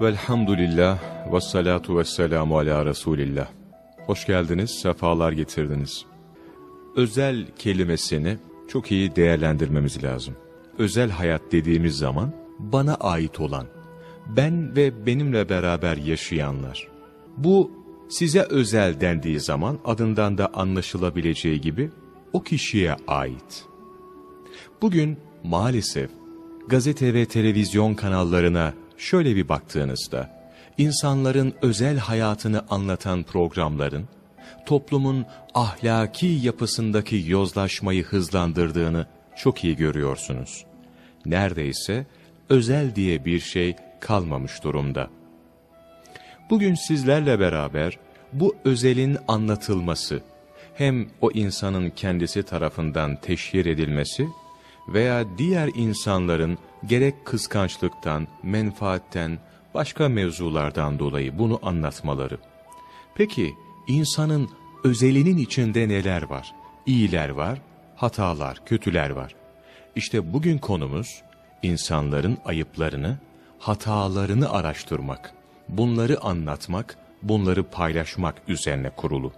Velhamdülillah ve salatu ve selamu ala Resulillah. Hoş geldiniz, sefalar getirdiniz. Özel kelimesini çok iyi değerlendirmemiz lazım. Özel hayat dediğimiz zaman bana ait olan, ben ve benimle beraber yaşayanlar. Bu size özel dendiği zaman adından da anlaşılabileceği gibi o kişiye ait. Bugün maalesef gazete ve televizyon kanallarına şöyle bir baktığınızda, insanların özel hayatını anlatan programların, toplumun ahlaki yapısındaki yozlaşmayı hızlandırdığını çok iyi görüyorsunuz. Neredeyse özel diye bir şey kalmamış durumda. Bugün sizlerle beraber bu özelin anlatılması, hem o insanın kendisi tarafından teşhir edilmesi veya diğer insanların gerek kıskançlıktan, menfaatten, başka mevzulardan dolayı bunu anlatmaları. Peki insanın özelinin içinde neler var? İyiler var, hatalar, kötüler var. İşte bugün konumuz insanların ayıplarını, hatalarını araştırmak, bunları anlatmak, bunları paylaşmak üzerine kurulu.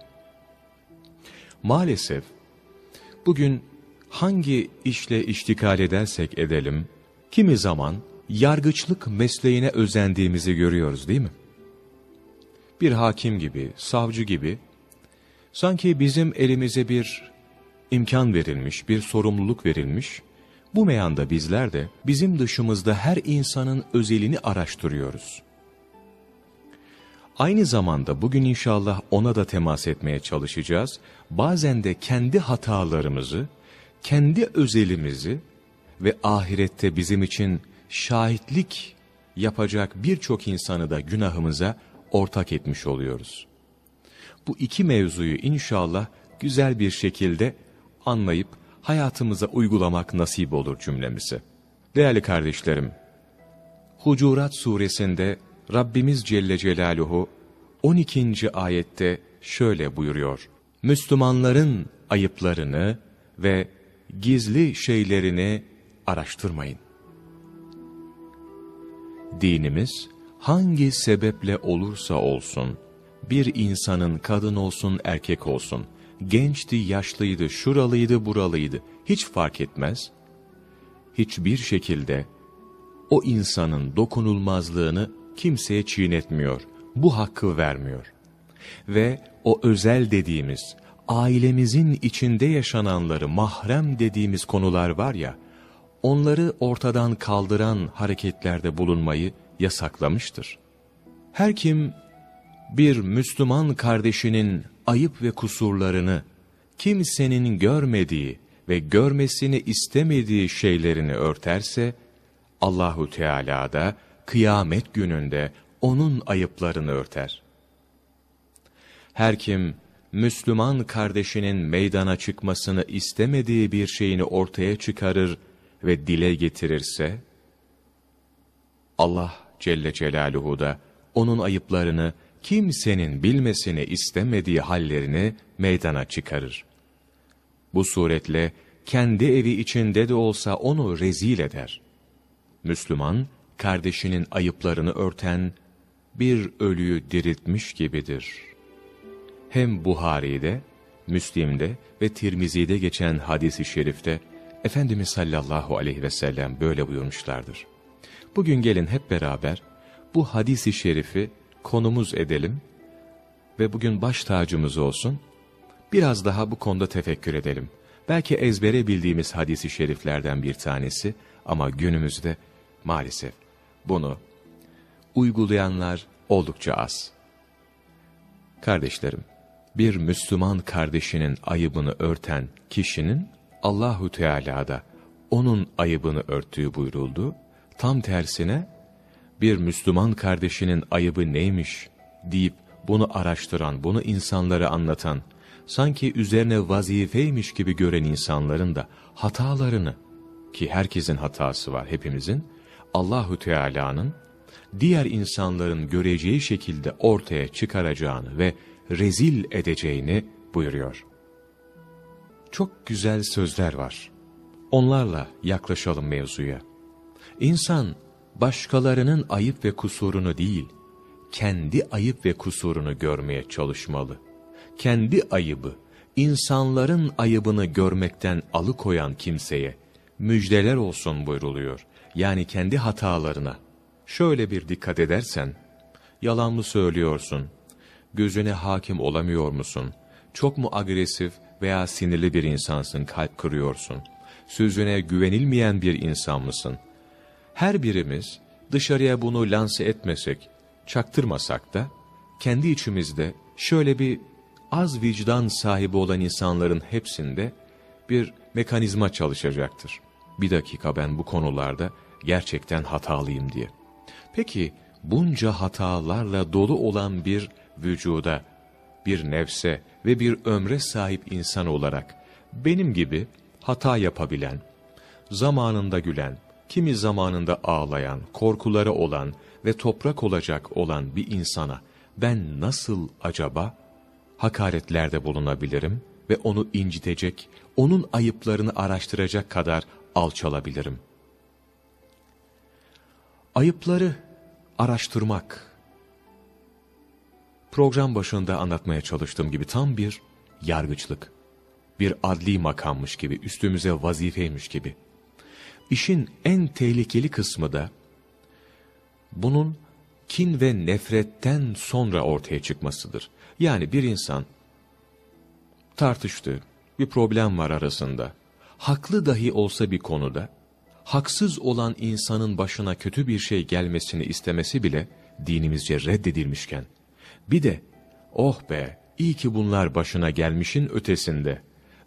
Maalesef bugün hangi işle iştikal edersek edelim, kimi zaman yargıçlık mesleğine özendiğimizi görüyoruz değil mi? Bir hakim gibi, savcı gibi, sanki bizim elimize bir imkan verilmiş, bir sorumluluk verilmiş, bu meyanda bizler de bizim dışımızda her insanın özelini araştırıyoruz. Aynı zamanda bugün inşallah ona da temas etmeye çalışacağız. Bazen de kendi hatalarımızı, kendi özelimizi ve ahirette bizim için şahitlik yapacak birçok insanı da günahımıza ortak etmiş oluyoruz. Bu iki mevzuyu inşallah güzel bir şekilde anlayıp hayatımıza uygulamak nasip olur cümlemize. Değerli kardeşlerim, Hucurat suresinde Rabbimiz Celle Celaluhu 12. ayette şöyle buyuruyor. Müslümanların ayıplarını ve gizli şeylerini araştırmayın. Dinimiz hangi sebeple olursa olsun, bir insanın kadın olsun erkek olsun, gençti, yaşlıydı, şuralıydı, buralıydı, hiç fark etmez. Hiçbir şekilde o insanın dokunulmazlığını kimseye çiğnetmiyor, bu hakkı vermiyor. Ve o özel dediğimiz, ailemizin içinde yaşananları mahrem dediğimiz konular var ya, onları ortadan kaldıran hareketlerde bulunmayı yasaklamıştır. Her kim bir Müslüman kardeşinin ayıp ve kusurlarını, kimsenin görmediği ve görmesini istemediği şeylerini örterse, Allahu Teala da kıyamet gününde onun ayıplarını örter. Her kim Müslüman kardeşinin meydana çıkmasını istemediği bir şeyini ortaya çıkarır ve dile getirirse, Allah Celle Celaluhu da onun ayıplarını kimsenin bilmesini istemediği hallerini meydana çıkarır. Bu suretle kendi evi içinde de olsa onu rezil eder. Müslüman, kardeşinin ayıplarını örten bir ölüyü diriltmiş gibidir. Hem Buhari'de, Müslim'de ve Tirmizi'de geçen hadisi şerifte Efendimiz sallallahu aleyhi ve sellem böyle buyurmuşlardır. Bugün gelin hep beraber bu hadisi şerifi konumuz edelim ve bugün baş tacımız olsun. Biraz daha bu konuda tefekkür edelim. Belki ezbere bildiğimiz hadisi şeriflerden bir tanesi ama günümüzde maalesef bunu uygulayanlar oldukça az. Kardeşlerim, bir Müslüman kardeşinin ayıbını örten kişinin Allahu Teala'da onun ayıbını örttüğü buyuruldu. Tam tersine bir Müslüman kardeşinin ayıbı neymiş deyip bunu araştıran, bunu insanlara anlatan, sanki üzerine vazifeymiş gibi gören insanların da hatalarını ki herkesin hatası var hepimizin Allahu Teala'nın diğer insanların göreceği şekilde ortaya çıkaracağını ve rezil edeceğini buyuruyor. Çok güzel sözler var. Onlarla yaklaşalım mevzuya. İnsan başkalarının ayıp ve kusurunu değil, kendi ayıp ve kusurunu görmeye çalışmalı. Kendi ayıbı, insanların ayıbını görmekten alıkoyan kimseye müjdeler olsun buyruluyor. Yani kendi hatalarına. Şöyle bir dikkat edersen, yalan mı söylüyorsun, gözüne hakim olamıyor musun, çok mu agresif veya sinirli bir insansın, kalp kırıyorsun, sözüne güvenilmeyen bir insan mısın? Her birimiz dışarıya bunu lanse etmesek, çaktırmasak da, kendi içimizde şöyle bir az vicdan sahibi olan insanların hepsinde bir mekanizma çalışacaktır. Bir dakika ben bu konularda gerçekten hatalıyım diye. Peki bunca hatalarla dolu olan bir vücuda, bir nefse ve bir ömre sahip insan olarak benim gibi hata yapabilen, zamanında gülen, kimi zamanında ağlayan, korkuları olan ve toprak olacak olan bir insana ben nasıl acaba hakaretlerde bulunabilirim ve onu incitecek, onun ayıplarını araştıracak kadar alçalabilirim. Ayıpları araştırmak, program başında anlatmaya çalıştığım gibi tam bir yargıçlık, bir adli makammış gibi, üstümüze vazifeymiş gibi. İşin en tehlikeli kısmı da, bunun kin ve nefretten sonra ortaya çıkmasıdır. Yani bir insan tartıştı, bir problem var arasında. Haklı dahi olsa bir konuda, haksız olan insanın başına kötü bir şey gelmesini istemesi bile dinimizce reddedilmişken, bir de oh be iyi ki bunlar başına gelmişin ötesinde,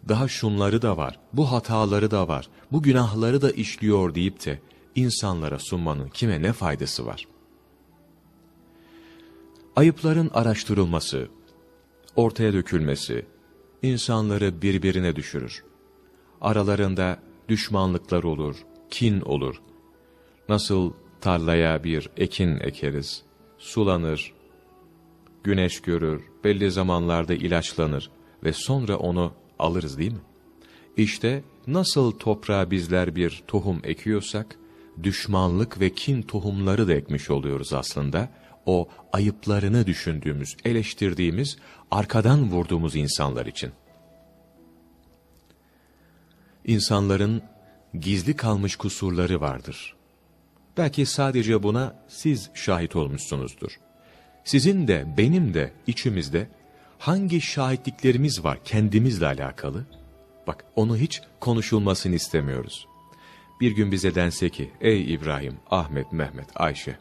daha şunları da var, bu hataları da var, bu günahları da işliyor deyip de insanlara sunmanın kime ne faydası var? Ayıpların araştırılması, ortaya dökülmesi, insanları birbirine düşürür. Aralarında düşmanlıklar olur, kin olur. Nasıl tarlaya bir ekin ekeriz, sulanır, güneş görür, belli zamanlarda ilaçlanır ve sonra onu alırız değil mi? İşte nasıl toprağa bizler bir tohum ekiyorsak, düşmanlık ve kin tohumları da ekmiş oluyoruz aslında. O ayıplarını düşündüğümüz, eleştirdiğimiz, arkadan vurduğumuz insanlar için. İnsanların gizli kalmış kusurları vardır. Belki sadece buna siz şahit olmuşsunuzdur. Sizin de benim de içimizde hangi şahitliklerimiz var kendimizle alakalı? Bak onu hiç konuşulmasını istemiyoruz. Bir gün bize dense ki, ey İbrahim, Ahmet, Mehmet, Ayşe,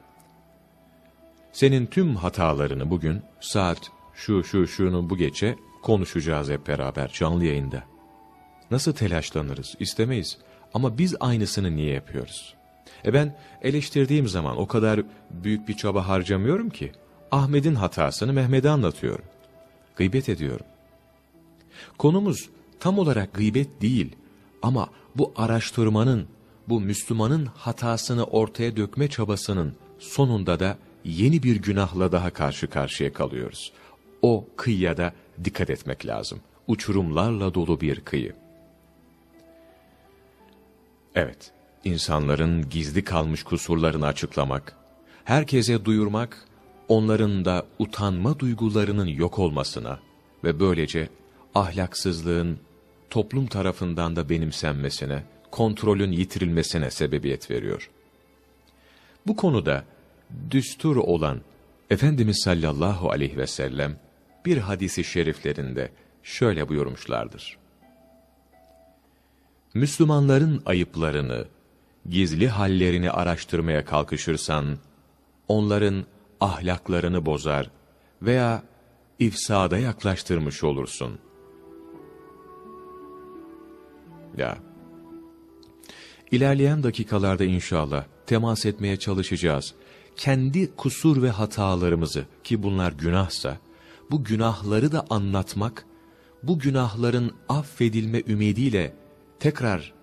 senin tüm hatalarını bugün saat şu şu şunu bu gece konuşacağız hep beraber canlı yayında. Nasıl telaşlanırız, istemeyiz. Ama biz aynısını niye yapıyoruz? E ben eleştirdiğim zaman o kadar büyük bir çaba harcamıyorum ki. Ahmet'in hatasını Mehmet'e anlatıyorum. Gıybet ediyorum. Konumuz tam olarak gıybet değil ama bu araştırmanın, bu Müslümanın hatasını ortaya dökme çabasının sonunda da yeni bir günahla daha karşı karşıya kalıyoruz. O kıyıya da dikkat etmek lazım. Uçurumlarla dolu bir kıyı. Evet, insanların gizli kalmış kusurlarını açıklamak, herkese duyurmak, onların da utanma duygularının yok olmasına ve böylece ahlaksızlığın toplum tarafından da benimsenmesine, kontrolün yitirilmesine sebebiyet veriyor. Bu konuda düstur olan Efendimiz sallallahu aleyhi ve sellem bir hadisi şeriflerinde şöyle buyurmuşlardır. Müslümanların ayıplarını, gizli hallerini araştırmaya kalkışırsan, onların ahlaklarını bozar veya ifsada yaklaştırmış olursun. Ya, ilerleyen dakikalarda inşallah temas etmeye çalışacağız. Kendi kusur ve hatalarımızı ki bunlar günahsa, bu günahları da anlatmak, bu günahların affedilme ümidiyle tekrar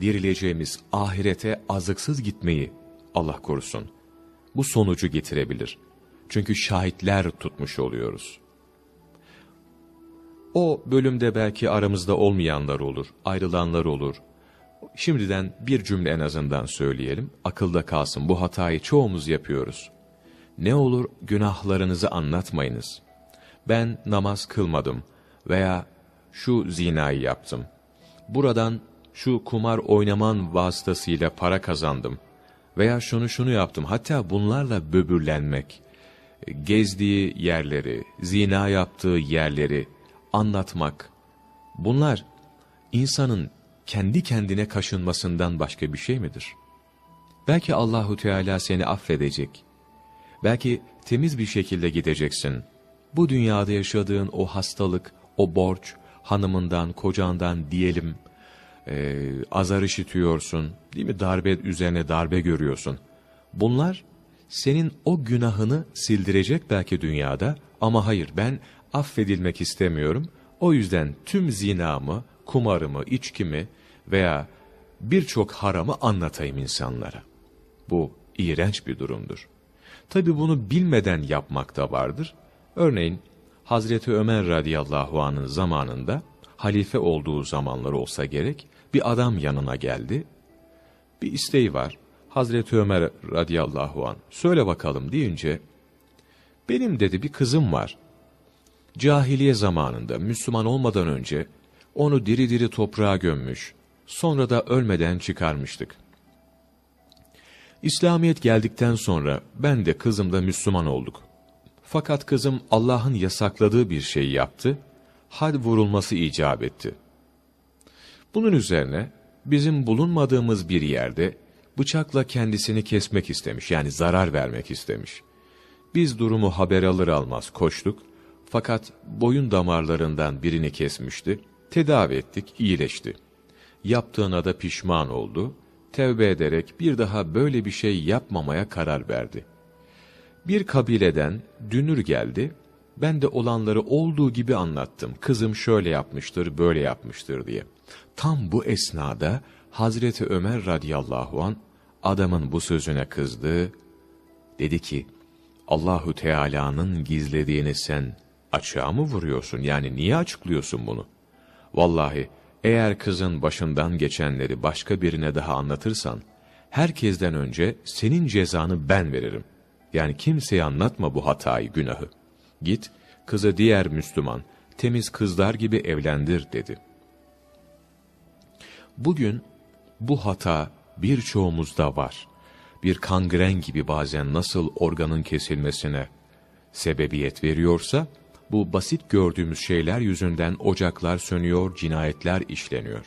dirileceğimiz ahirete azıksız gitmeyi Allah korusun. Bu sonucu getirebilir. Çünkü şahitler tutmuş oluyoruz. O bölümde belki aramızda olmayanlar olur, ayrılanlar olur. Şimdiden bir cümle en azından söyleyelim. Akılda kalsın. Bu hatayı çoğumuz yapıyoruz. Ne olur günahlarınızı anlatmayınız. Ben namaz kılmadım veya şu zinayı yaptım. Buradan şu kumar oynaman vasıtasıyla para kazandım veya şunu şunu yaptım. Hatta bunlarla böbürlenmek, gezdiği yerleri, zina yaptığı yerleri anlatmak. Bunlar insanın kendi kendine kaşınmasından başka bir şey midir? Belki Allahu Teala seni affedecek. Belki temiz bir şekilde gideceksin. Bu dünyada yaşadığın o hastalık, o borç, hanımından, kocandan diyelim, e, azar işitiyorsun, değil mi? Darbe üzerine darbe görüyorsun. Bunlar senin o günahını sildirecek belki dünyada ama hayır ben affedilmek istemiyorum. O yüzden tüm zinamı, kumarımı, içkimi veya birçok haramı anlatayım insanlara. Bu iğrenç bir durumdur. Tabi bunu bilmeden yapmak da vardır. Örneğin Hazreti Ömer radıyallahu anh'ın zamanında halife olduğu zamanlar olsa gerek bir adam yanına geldi. Bir isteği var. Hazreti Ömer radıyallahu an söyle bakalım deyince benim dedi bir kızım var. Cahiliye zamanında Müslüman olmadan önce onu diri diri toprağa gömmüş. Sonra da ölmeden çıkarmıştık. İslamiyet geldikten sonra ben de kızım da Müslüman olduk. Fakat kızım Allah'ın yasakladığı bir şey yaptı, had vurulması icap etti. Bunun üzerine bizim bulunmadığımız bir yerde bıçakla kendisini kesmek istemiş yani zarar vermek istemiş. Biz durumu haber alır almaz koştuk fakat boyun damarlarından birini kesmişti. Tedavi ettik, iyileşti. Yaptığına da pişman oldu. Tevbe ederek bir daha böyle bir şey yapmamaya karar verdi. Bir kabileden dünür geldi. Ben de olanları olduğu gibi anlattım. Kızım şöyle yapmıştır, böyle yapmıştır diye. Tam bu esnada Hazreti Ömer radıyallahu an adamın bu sözüne kızdı. Dedi ki, Allahu Teala'nın gizlediğini sen açığa mı vuruyorsun? Yani niye açıklıyorsun bunu? Vallahi eğer kızın başından geçenleri başka birine daha anlatırsan, herkesten önce senin cezanı ben veririm. Yani kimseye anlatma bu hatayı, günahı. Git, kızı diğer Müslüman, temiz kızlar gibi evlendir dedi. Bugün bu hata birçoğumuzda var. Bir kangren gibi bazen nasıl organın kesilmesine sebebiyet veriyorsa, bu basit gördüğümüz şeyler yüzünden ocaklar sönüyor, cinayetler işleniyor.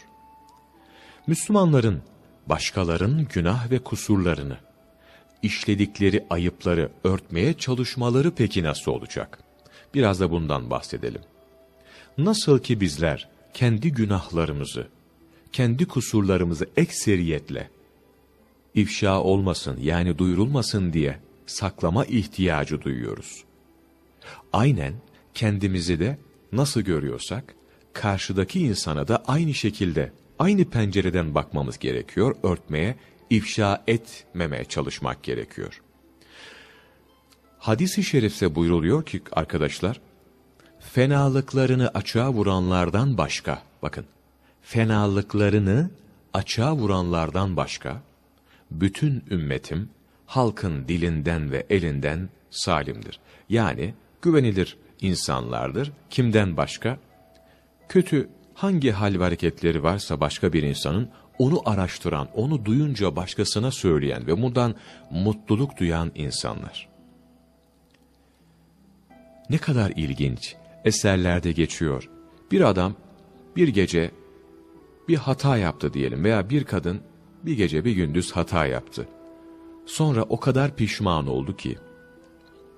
Müslümanların, başkalarının günah ve kusurlarını, işledikleri ayıpları örtmeye çalışmaları peki nasıl olacak? Biraz da bundan bahsedelim. Nasıl ki bizler kendi günahlarımızı, kendi kusurlarımızı ekseriyetle, ifşa olmasın yani duyurulmasın diye saklama ihtiyacı duyuyoruz. Aynen kendimizi de nasıl görüyorsak, karşıdaki insana da aynı şekilde, aynı pencereden bakmamız gerekiyor, örtmeye, ifşa etmemeye çalışmak gerekiyor. Hadis-i şerifte buyruluyor ki arkadaşlar, fenalıklarını açığa vuranlardan başka, bakın, fenalıklarını açığa vuranlardan başka, bütün ümmetim, halkın dilinden ve elinden salimdir. Yani güvenilir insanlardır. Kimden başka? Kötü hangi hal ve hareketleri varsa başka bir insanın onu araştıran, onu duyunca başkasına söyleyen ve bundan mutluluk duyan insanlar. Ne kadar ilginç eserlerde geçiyor. Bir adam bir gece bir hata yaptı diyelim veya bir kadın bir gece bir gündüz hata yaptı. Sonra o kadar pişman oldu ki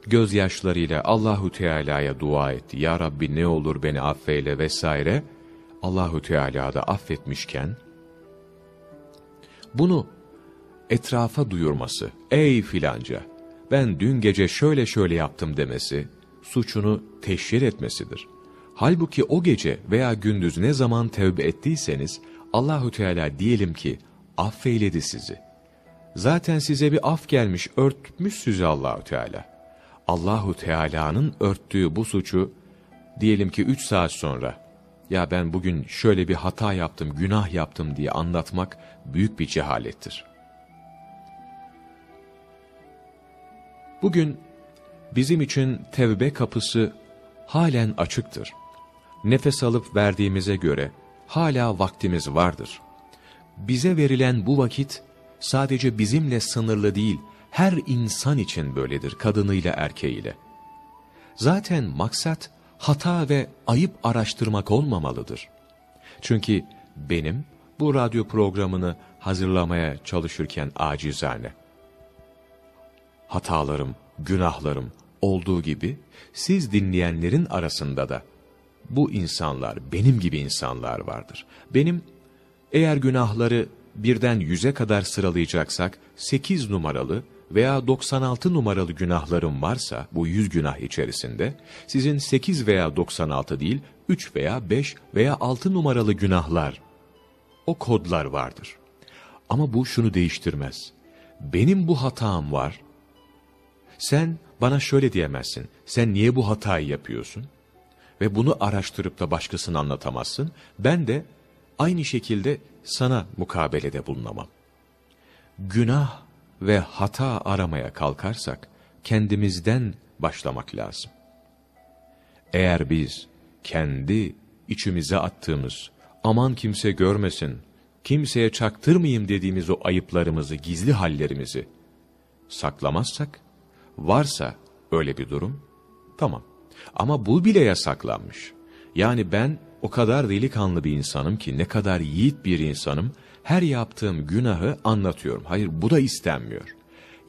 gözyaşlarıyla Allahu Teala'ya dua etti. Ya Rabbi ne olur beni affeyle vesaire. Allahu Teala da affetmişken bunu etrafa duyurması, ey filanca ben dün gece şöyle şöyle yaptım demesi, suçunu teşhir etmesidir. Halbuki o gece veya gündüz ne zaman tevbe ettiyseniz Allahu Teala diyelim ki affeyledi sizi. Zaten size bir af gelmiş, örtmüş sizi Allahu Teala. Allahu Teala'nın örttüğü bu suçu diyelim ki üç saat sonra ya ben bugün şöyle bir hata yaptım, günah yaptım diye anlatmak büyük bir cehalettir. Bugün bizim için tevbe kapısı halen açıktır. Nefes alıp verdiğimize göre hala vaktimiz vardır. Bize verilen bu vakit sadece bizimle sınırlı değil, her insan için böyledir, kadınıyla erkeğiyle. Zaten maksat hata ve ayıp araştırmak olmamalıdır. Çünkü benim bu radyo programını hazırlamaya çalışırken acizane, hatalarım, günahlarım olduğu gibi siz dinleyenlerin arasında da bu insanlar, benim gibi insanlar vardır. Benim eğer günahları birden yüze kadar sıralayacaksak 8 numaralı veya 96 numaralı günahlarım varsa bu 100 günah içerisinde sizin 8 veya 96 değil 3 veya 5 veya 6 numaralı günahlar o kodlar vardır. Ama bu şunu değiştirmez. Benim bu hatam var. Sen bana şöyle diyemezsin. Sen niye bu hatayı yapıyorsun? Ve bunu araştırıp da başkasına anlatamazsın. Ben de aynı şekilde sana mukabelede bulunamam. Günah ve hata aramaya kalkarsak kendimizden başlamak lazım. Eğer biz kendi içimize attığımız aman kimse görmesin, kimseye çaktırmayayım dediğimiz o ayıplarımızı, gizli hallerimizi saklamazsak, varsa öyle bir durum, tamam. Ama bu bile yasaklanmış. Yani ben o kadar delikanlı bir insanım ki, ne kadar yiğit bir insanım, her yaptığım günahı anlatıyorum. Hayır bu da istenmiyor.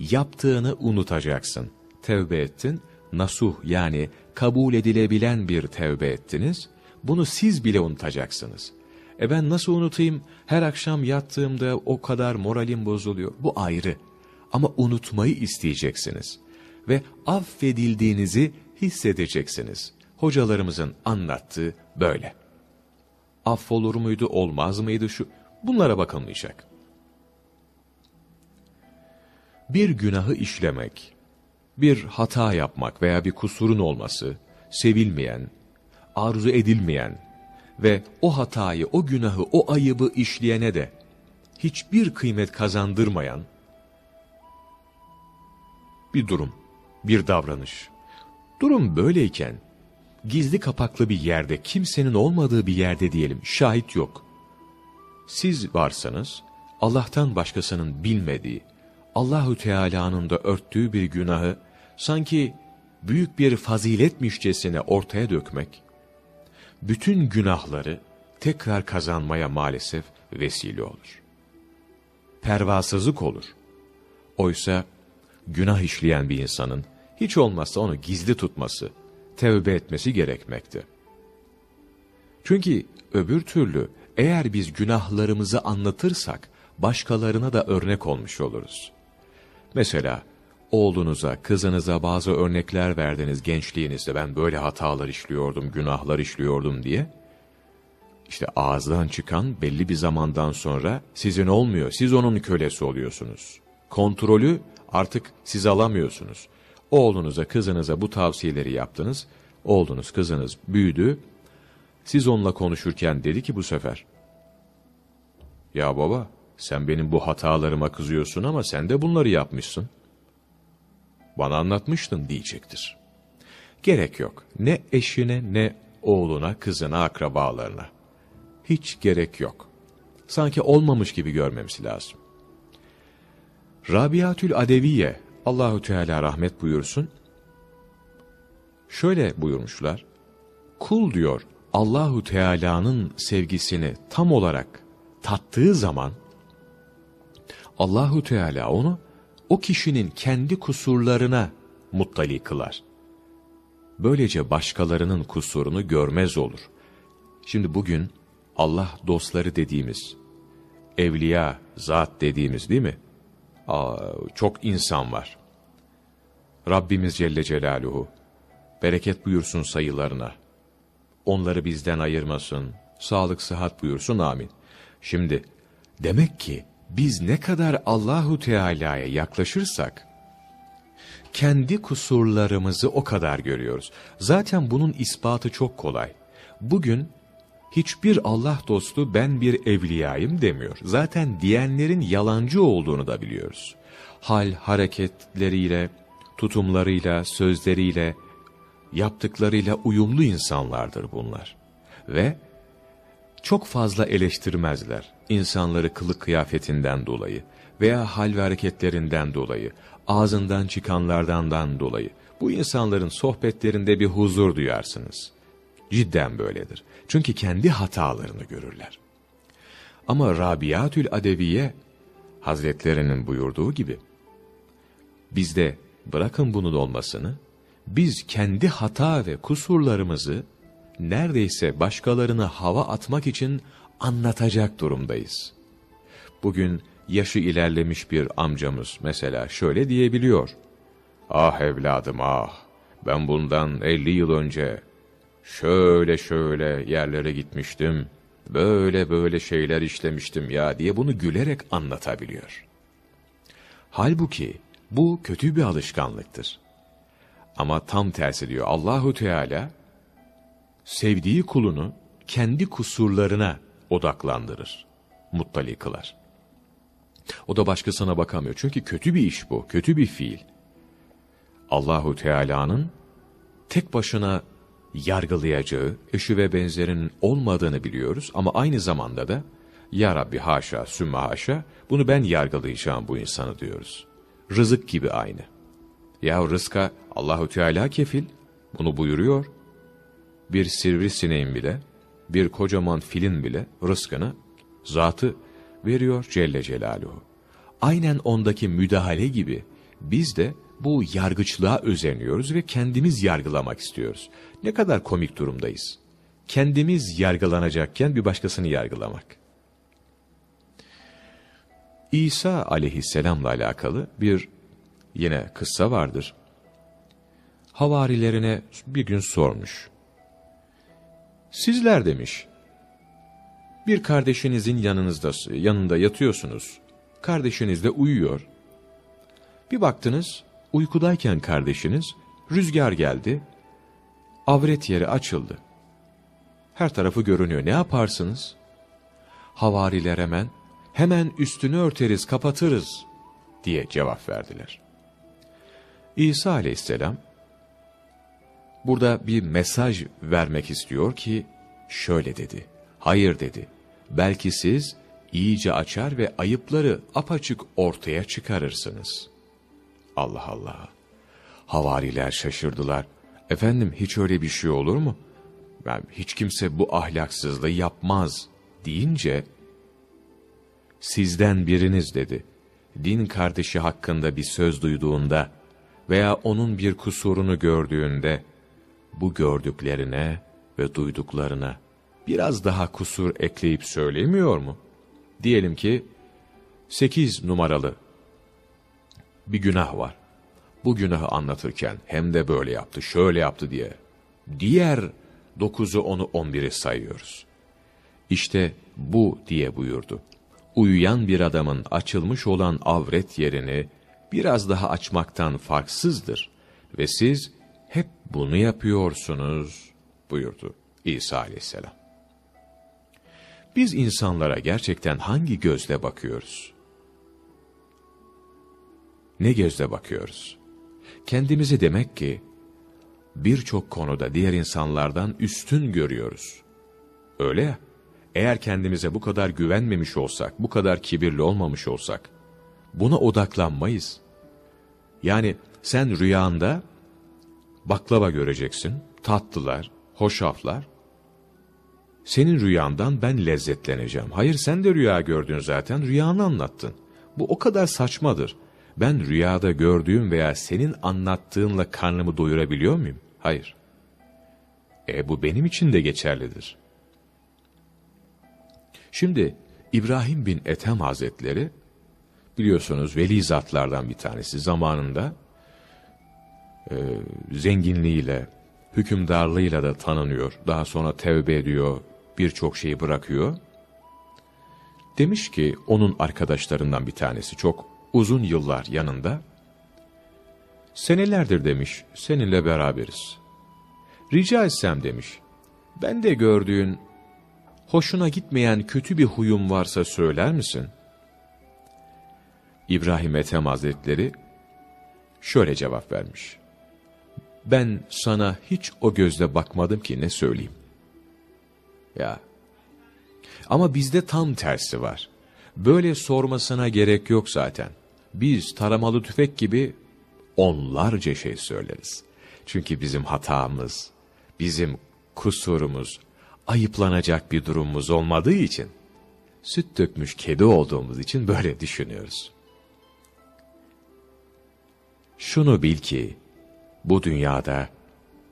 Yaptığını unutacaksın. Tevbe ettin, nasuh yani kabul edilebilen bir tevbe ettiniz. Bunu siz bile unutacaksınız. E ben nasıl unutayım? Her akşam yattığımda o kadar moralim bozuluyor. Bu ayrı. Ama unutmayı isteyeceksiniz. Ve affedildiğinizi hissedeceksiniz. Hocalarımızın anlattığı böyle. Affolur muydu, olmaz mıydı şu? Bunlara bakılmayacak. Bir günahı işlemek, bir hata yapmak veya bir kusurun olması, sevilmeyen, arzu edilmeyen ve o hatayı, o günahı, o ayıbı işleyene de hiçbir kıymet kazandırmayan bir durum, bir davranış. Durum böyleyken, gizli kapaklı bir yerde, kimsenin olmadığı bir yerde diyelim, şahit yok. Siz varsanız, Allah'tan başkasının bilmediği, Allahü Teala'nın da örttüğü bir günahı, sanki büyük bir faziletmişçesine ortaya dökmek, bütün günahları tekrar kazanmaya maalesef vesile olur. Pervasızlık olur. Oysa günah işleyen bir insanın hiç olmazsa onu gizli tutması, tevbe etmesi gerekmekte. Çünkü öbür türlü eğer biz günahlarımızı anlatırsak başkalarına da örnek olmuş oluruz. Mesela oğlunuza, kızınıza bazı örnekler verdiniz gençliğinizde ben böyle hatalar işliyordum, günahlar işliyordum diye. İşte ağızdan çıkan belli bir zamandan sonra sizin olmuyor, siz onun kölesi oluyorsunuz. Kontrolü artık siz alamıyorsunuz. Oğlunuza, kızınıza bu tavsiyeleri yaptınız. Oğlunuz, kızınız büyüdü. Siz onunla konuşurken dedi ki bu sefer. Ya baba, sen benim bu hatalarıma kızıyorsun ama sen de bunları yapmışsın. Bana anlatmıştın diyecektir. Gerek yok. Ne eşine ne oğluna, kızına, akrabalarına. Hiç gerek yok. Sanki olmamış gibi görmemiz lazım. Rabiatül Adeviye Allahu Teala rahmet buyursun. Şöyle buyurmuşlar. Kul diyor Allahu Teala'nın sevgisini tam olarak tattığı zaman Allahu Teala onu o kişinin kendi kusurlarına muttali kılar. Böylece başkalarının kusurunu görmez olur. Şimdi bugün Allah dostları dediğimiz, evliya, zat dediğimiz değil mi? Çok insan var. Rabbimiz Celle Celaluhu, bereket buyursun sayılarına. Onları bizden ayırmasın, sağlık sıhhat buyursun amin. Şimdi, demek ki biz ne kadar Allahu Teala'ya yaklaşırsak, kendi kusurlarımızı o kadar görüyoruz. Zaten bunun ispatı çok kolay. Bugün hiçbir Allah dostu ben bir evliyayım demiyor. Zaten diyenlerin yalancı olduğunu da biliyoruz. Hal hareketleriyle, tutumlarıyla, sözleriyle, yaptıklarıyla uyumlu insanlardır bunlar. Ve çok fazla eleştirmezler insanları kılık kıyafetinden dolayı veya hal ve hareketlerinden dolayı, ağzından çıkanlardan dolayı. Bu insanların sohbetlerinde bir huzur duyarsınız. Cidden böyledir. Çünkü kendi hatalarını görürler. Ama Rabiatül Adeviye Hazretlerinin buyurduğu gibi bizde bırakın bunun olmasını biz kendi hata ve kusurlarımızı neredeyse başkalarına hava atmak için anlatacak durumdayız. Bugün yaşı ilerlemiş bir amcamız mesela şöyle diyebiliyor. Ah evladım ah, ben bundan 50 yıl önce şöyle şöyle yerlere gitmiştim, böyle böyle şeyler işlemiştim ya diye bunu gülerek anlatabiliyor. Halbuki bu kötü bir alışkanlıktır. Ama tam tersi diyor Allahu Teala sevdiği kulunu kendi kusurlarına odaklandırır, muttali kılar. O da başkasına bakamıyor. Çünkü kötü bir iş bu, kötü bir fiil. Allahu Teala'nın tek başına yargılayacağı, eşi ve benzerinin olmadığını biliyoruz ama aynı zamanda da Ya Rabbi haşa, sümme haşa, bunu ben yargılayacağım bu insanı diyoruz. Rızık gibi aynı. Ya rızka Allahu Teala kefil, bunu buyuruyor. Bir sivrisineğin bile, bir kocaman filin bile rızkını, zatı veriyor Celle Celaluhu. Aynen ondaki müdahale gibi biz de bu yargıçlığa özeniyoruz ve kendimiz yargılamak istiyoruz. Ne kadar komik durumdayız. Kendimiz yargılanacakken bir başkasını yargılamak. İsa aleyhisselamla alakalı bir yine kıssa vardır. Havarilerine bir gün sormuş. Sizler demiş, bir kardeşinizin yanınızda, yanında yatıyorsunuz. Kardeşiniz de uyuyor. Bir baktınız, uykudayken kardeşiniz, rüzgar geldi, avret yeri açıldı. Her tarafı görünüyor. Ne yaparsınız? Havariler hemen, hemen üstünü örteriz, kapatırız diye cevap verdiler. İsa aleyhisselam, burada bir mesaj vermek istiyor ki, şöyle dedi. Hayır dedi. Belki siz iyice açar ve ayıpları apaçık ortaya çıkarırsınız. Allah Allah. Havariler şaşırdılar. Efendim hiç öyle bir şey olur mu? Ben hiç kimse bu ahlaksızlığı yapmaz deyince sizden biriniz dedi. Din kardeşi hakkında bir söz duyduğunda veya onun bir kusurunu gördüğünde bu gördüklerine ve duyduklarına biraz daha kusur ekleyip söylemiyor mu? Diyelim ki 8 numaralı bir günah var. Bu günahı anlatırken hem de böyle yaptı, şöyle yaptı diye. Diğer 9'u onu 11'i sayıyoruz. İşte bu diye buyurdu. Uyuyan bir adamın açılmış olan avret yerini biraz daha açmaktan farksızdır ve siz hep bunu yapıyorsunuz buyurdu İsa aleyhisselam. Biz insanlara gerçekten hangi gözle bakıyoruz? Ne gözle bakıyoruz? Kendimizi demek ki birçok konuda diğer insanlardan üstün görüyoruz. Öyle ya, eğer kendimize bu kadar güvenmemiş olsak, bu kadar kibirli olmamış olsak, buna odaklanmayız. Yani sen rüyanda baklava göreceksin, tatlılar, hoşaflar, senin rüyandan ben lezzetleneceğim. Hayır sen de rüya gördün zaten, rüyanı anlattın. Bu o kadar saçmadır. Ben rüyada gördüğüm veya senin anlattığınla karnımı doyurabiliyor muyum? Hayır. E bu benim için de geçerlidir. Şimdi İbrahim bin Ethem Hazretleri biliyorsunuz veli zatlardan bir tanesi zamanında e, zenginliğiyle, hükümdarlığıyla da tanınıyor. Daha sonra tevbe ediyor, birçok şeyi bırakıyor. Demiş ki onun arkadaşlarından bir tanesi çok uzun yıllar yanında. Senelerdir demiş seninle beraberiz. Rica etsem demiş ben de gördüğün hoşuna gitmeyen kötü bir huyum varsa söyler misin? İbrahim Ethem Hazretleri şöyle cevap vermiş. Ben sana hiç o gözle bakmadım ki ne söyleyeyim. Ya. Ama bizde tam tersi var. Böyle sormasına gerek yok zaten. Biz taramalı tüfek gibi onlarca şey söyleriz. Çünkü bizim hatamız, bizim kusurumuz, ayıplanacak bir durumumuz olmadığı için, süt dökmüş kedi olduğumuz için böyle düşünüyoruz. Şunu bil ki, bu dünyada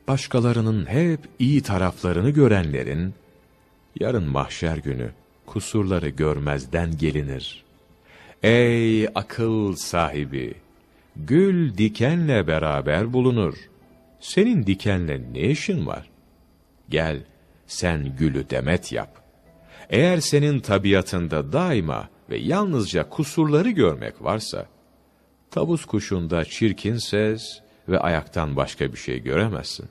başkalarının hep iyi taraflarını görenlerin, yarın mahşer günü kusurları görmezden gelinir. Ey akıl sahibi! Gül dikenle beraber bulunur. Senin dikenle ne işin var? Gel, sen gülü demet yap. Eğer senin tabiatında daima ve yalnızca kusurları görmek varsa, tavus kuşunda çirkin ses ve ayaktan başka bir şey göremezsin.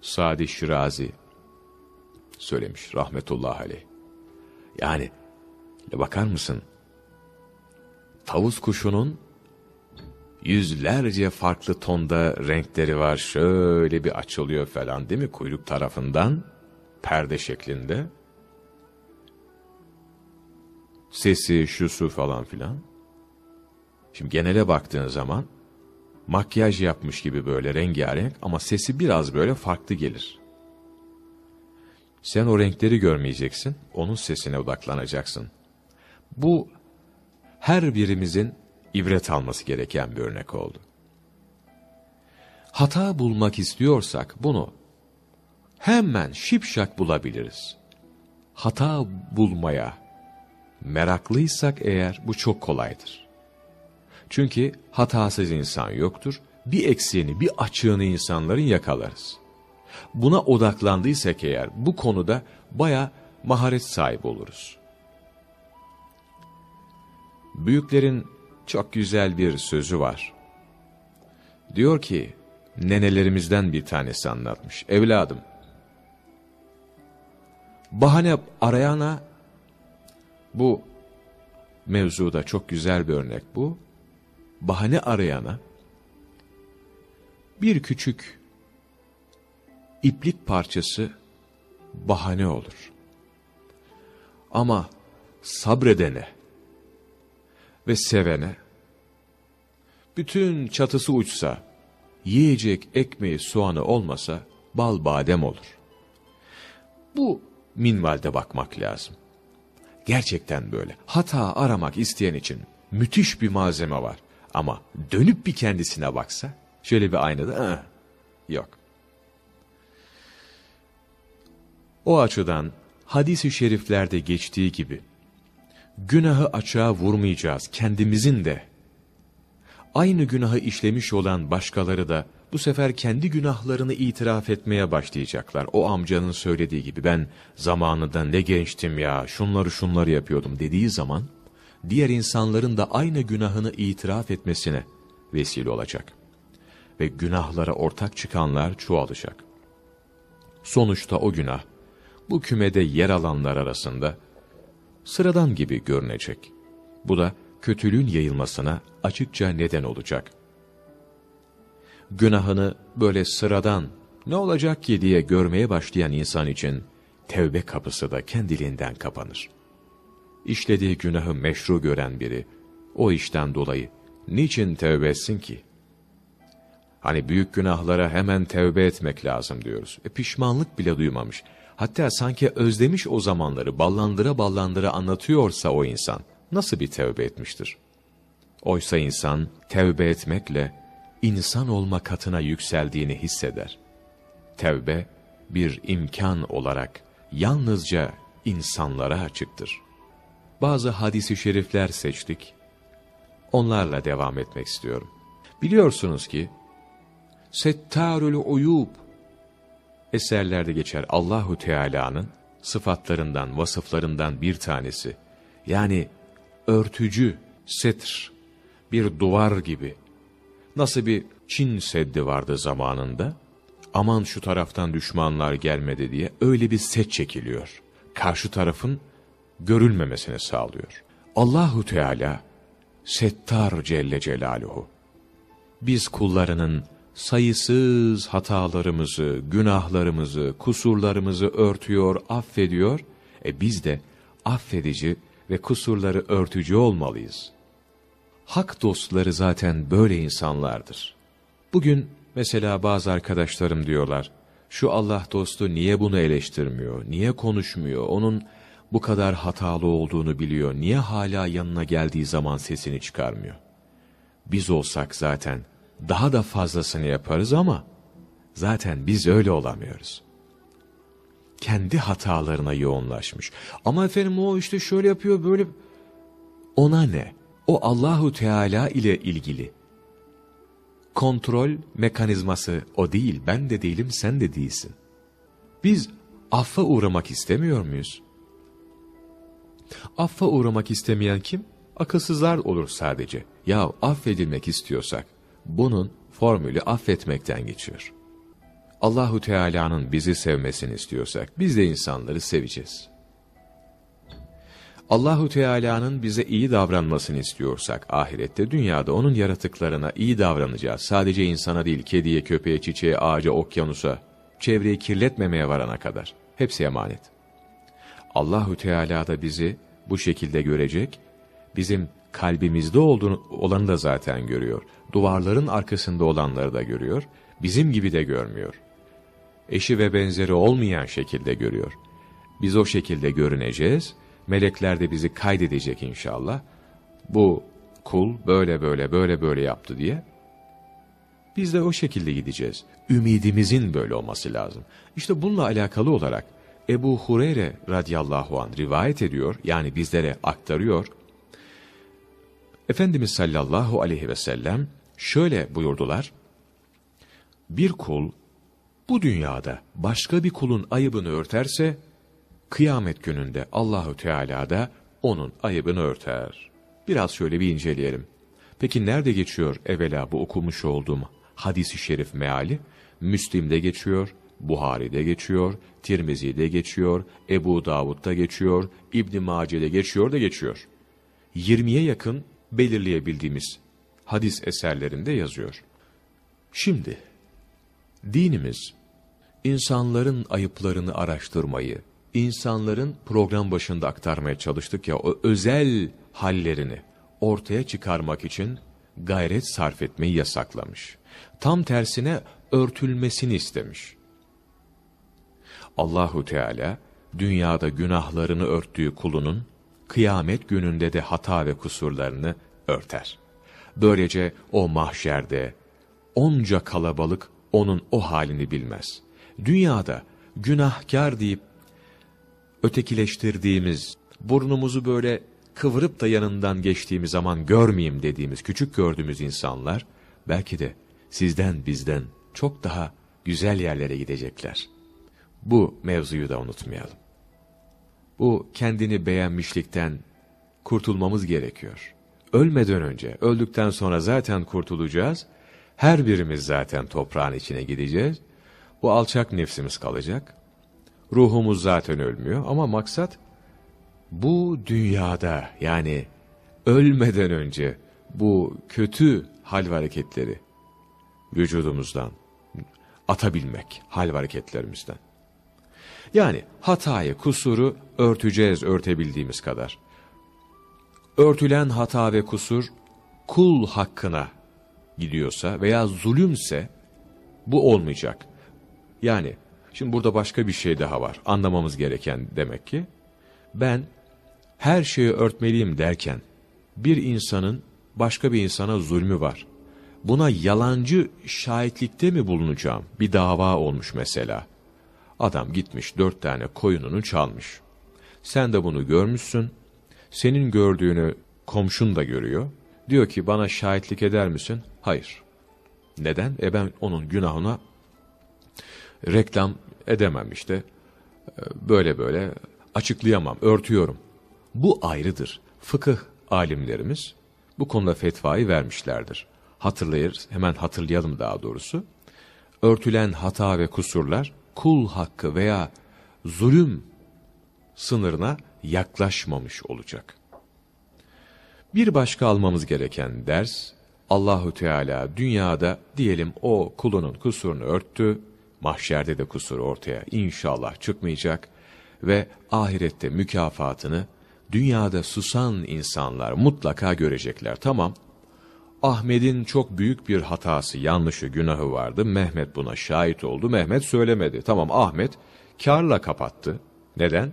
Sadi Şirazi söylemiş rahmetullahi aleyh. Yani bakar mısın? Tavus kuşunun yüzlerce farklı tonda renkleri var. Şöyle bir açılıyor falan değil mi kuyruk tarafından? Perde şeklinde. Sesi, şusu falan filan. Şimdi genele baktığın zaman makyaj yapmış gibi böyle rengarenk ama sesi biraz böyle farklı gelir. Sen o renkleri görmeyeceksin, onun sesine odaklanacaksın. Bu her birimizin ibret alması gereken bir örnek oldu. Hata bulmak istiyorsak bunu hemen şipşak bulabiliriz. Hata bulmaya meraklıysak eğer bu çok kolaydır. Çünkü hatasız insan yoktur. Bir eksiğini, bir açığını insanların yakalarız. Buna odaklandıysak eğer bu konuda baya maharet sahibi oluruz. Büyüklerin çok güzel bir sözü var. Diyor ki, nenelerimizden bir tanesi anlatmış. Evladım, bahane arayana, bu mevzuda çok güzel bir örnek bu. Bahane arayana, bir küçük iplik parçası bahane olur. Ama sabredene, ve sevene, bütün çatısı uçsa, yiyecek ekmeği soğanı olmasa, bal badem olur. Bu minvalde bakmak lazım. Gerçekten böyle. Hata aramak isteyen için müthiş bir malzeme var. Ama dönüp bir kendisine baksa, şöyle bir aynada, Aa, yok. O açıdan hadis-i şeriflerde geçtiği gibi, günahı açığa vurmayacağız kendimizin de. Aynı günahı işlemiş olan başkaları da bu sefer kendi günahlarını itiraf etmeye başlayacaklar. O amcanın söylediği gibi ben zamanında ne gençtim ya şunları şunları yapıyordum dediği zaman diğer insanların da aynı günahını itiraf etmesine vesile olacak. Ve günahlara ortak çıkanlar çoğalacak. Sonuçta o günah bu kümede yer alanlar arasında sıradan gibi görünecek. Bu da kötülüğün yayılmasına açıkça neden olacak. Günahını böyle sıradan, ne olacak ki diye görmeye başlayan insan için tevbe kapısı da kendiliğinden kapanır. İşlediği günahı meşru gören biri, o işten dolayı niçin tevbe etsin ki? Hani büyük günahlara hemen tevbe etmek lazım diyoruz. E pişmanlık bile duymamış. Hatta sanki özlemiş o zamanları ballandıra ballandıra anlatıyorsa o insan nasıl bir tevbe etmiştir? Oysa insan tevbe etmekle insan olma katına yükseldiğini hisseder. Tevbe bir imkan olarak yalnızca insanlara açıktır. Bazı hadisi şerifler seçtik. Onlarla devam etmek istiyorum. Biliyorsunuz ki Settarul uyub eserlerde geçer Allahu Teala'nın sıfatlarından, vasıflarından bir tanesi. Yani örtücü, setr, bir duvar gibi. Nasıl bir Çin Seddi vardı zamanında, aman şu taraftan düşmanlar gelmedi diye öyle bir set çekiliyor. karşı tarafın görülmemesini sağlıyor. Allahu Teala Settar Celle Celaluhu. Biz kullarının sayısız hatalarımızı, günahlarımızı, kusurlarımızı örtüyor, affediyor. E biz de affedici ve kusurları örtücü olmalıyız. Hak dostları zaten böyle insanlardır. Bugün mesela bazı arkadaşlarım diyorlar, şu Allah dostu niye bunu eleştirmiyor, niye konuşmuyor, onun bu kadar hatalı olduğunu biliyor, niye hala yanına geldiği zaman sesini çıkarmıyor? Biz olsak zaten daha da fazlasını yaparız ama zaten biz öyle olamıyoruz. Kendi hatalarına yoğunlaşmış. Ama efendim o işte şöyle yapıyor böyle. Ona ne? O Allahu Teala ile ilgili. Kontrol mekanizması o değil. Ben de değilim, sen de değilsin. Biz affa uğramak istemiyor muyuz? Affa uğramak istemeyen kim? Akılsızlar olur sadece. Ya affedilmek istiyorsak bunun formülü affetmekten geçiyor. Allahu Teala'nın bizi sevmesini istiyorsak biz de insanları seveceğiz. Allahu Teala'nın bize iyi davranmasını istiyorsak ahirette dünyada onun yaratıklarına iyi davranacağız. Sadece insana değil kediye, köpeğe, çiçeğe, ağaca, okyanusa, çevreyi kirletmemeye varana kadar. Hepsi emanet. Allahu Teala da bizi bu şekilde görecek. Bizim kalbimizde olduğunu, olanı da zaten görüyor. Duvarların arkasında olanları da görüyor. Bizim gibi de görmüyor. Eşi ve benzeri olmayan şekilde görüyor. Biz o şekilde görüneceğiz. Melekler de bizi kaydedecek inşallah. Bu kul böyle böyle böyle böyle yaptı diye. Biz de o şekilde gideceğiz. Ümidimizin böyle olması lazım. İşte bununla alakalı olarak Ebu Hureyre radıyallahu an rivayet ediyor, yani bizlere aktarıyor. Efendimiz sallallahu aleyhi ve sellem şöyle buyurdular. Bir kul bu dünyada başka bir kulun ayıbını örterse, kıyamet gününde Allahu Teala da onun ayıbını örter. Biraz şöyle bir inceleyelim. Peki nerede geçiyor evvela bu okumuş olduğum hadisi şerif meali? Müslim'de geçiyor, Buhari'de geçiyor, Tirmizi'de geçiyor, Ebu Davud'da geçiyor, İbn Mace'de geçiyor da geçiyor. 20'ye yakın belirleyebildiğimiz hadis eserlerinde yazıyor. Şimdi dinimiz insanların ayıplarını araştırmayı, insanların program başında aktarmaya çalıştık ya o özel hallerini ortaya çıkarmak için gayret sarf etmeyi yasaklamış. Tam tersine örtülmesini istemiş. Allahu Teala dünyada günahlarını örttüğü kulunun kıyamet gününde de hata ve kusurlarını örter. Böylece o mahşerde onca kalabalık onun o halini bilmez. Dünyada günahkar deyip ötekileştirdiğimiz, burnumuzu böyle kıvırıp da yanından geçtiğimiz zaman görmeyeyim dediğimiz, küçük gördüğümüz insanlar, belki de sizden bizden çok daha güzel yerlere gidecekler. Bu mevzuyu da unutmayalım. Bu kendini beğenmişlikten kurtulmamız gerekiyor. Ölmeden önce, öldükten sonra zaten kurtulacağız. Her birimiz zaten toprağın içine gideceğiz. Bu alçak nefsimiz kalacak. Ruhumuz zaten ölmüyor ama maksat bu dünyada yani ölmeden önce bu kötü hal ve hareketleri vücudumuzdan atabilmek, hal ve hareketlerimizden. Yani hatayı, kusuru örteceğiz örtebildiğimiz kadar. Örtülen hata ve kusur kul hakkına gidiyorsa veya zulümse bu olmayacak. Yani şimdi burada başka bir şey daha var anlamamız gereken demek ki. Ben her şeyi örtmeliyim derken bir insanın başka bir insana zulmü var. Buna yalancı şahitlikte mi bulunacağım? Bir dava olmuş mesela. Adam gitmiş dört tane koyununu çalmış. Sen de bunu görmüşsün. Senin gördüğünü komşun da görüyor. Diyor ki bana şahitlik eder misin? Hayır. Neden? E ben onun günahına reklam edemem işte. E, böyle böyle açıklayamam, örtüyorum. Bu ayrıdır. Fıkıh alimlerimiz bu konuda fetvayı vermişlerdir. Hatırlayırız, hemen hatırlayalım daha doğrusu. Örtülen hata ve kusurlar kul hakkı veya zulüm sınırına yaklaşmamış olacak. Bir başka almamız gereken ders, Allahu Teala dünyada diyelim o kulunun kusurunu örttü, mahşerde de kusur ortaya inşallah çıkmayacak ve ahirette mükafatını dünyada susan insanlar mutlaka görecekler. Tamam, Ahmet'in çok büyük bir hatası, yanlışı, günahı vardı. Mehmet buna şahit oldu. Mehmet söylemedi. Tamam Ahmet karla kapattı. Neden?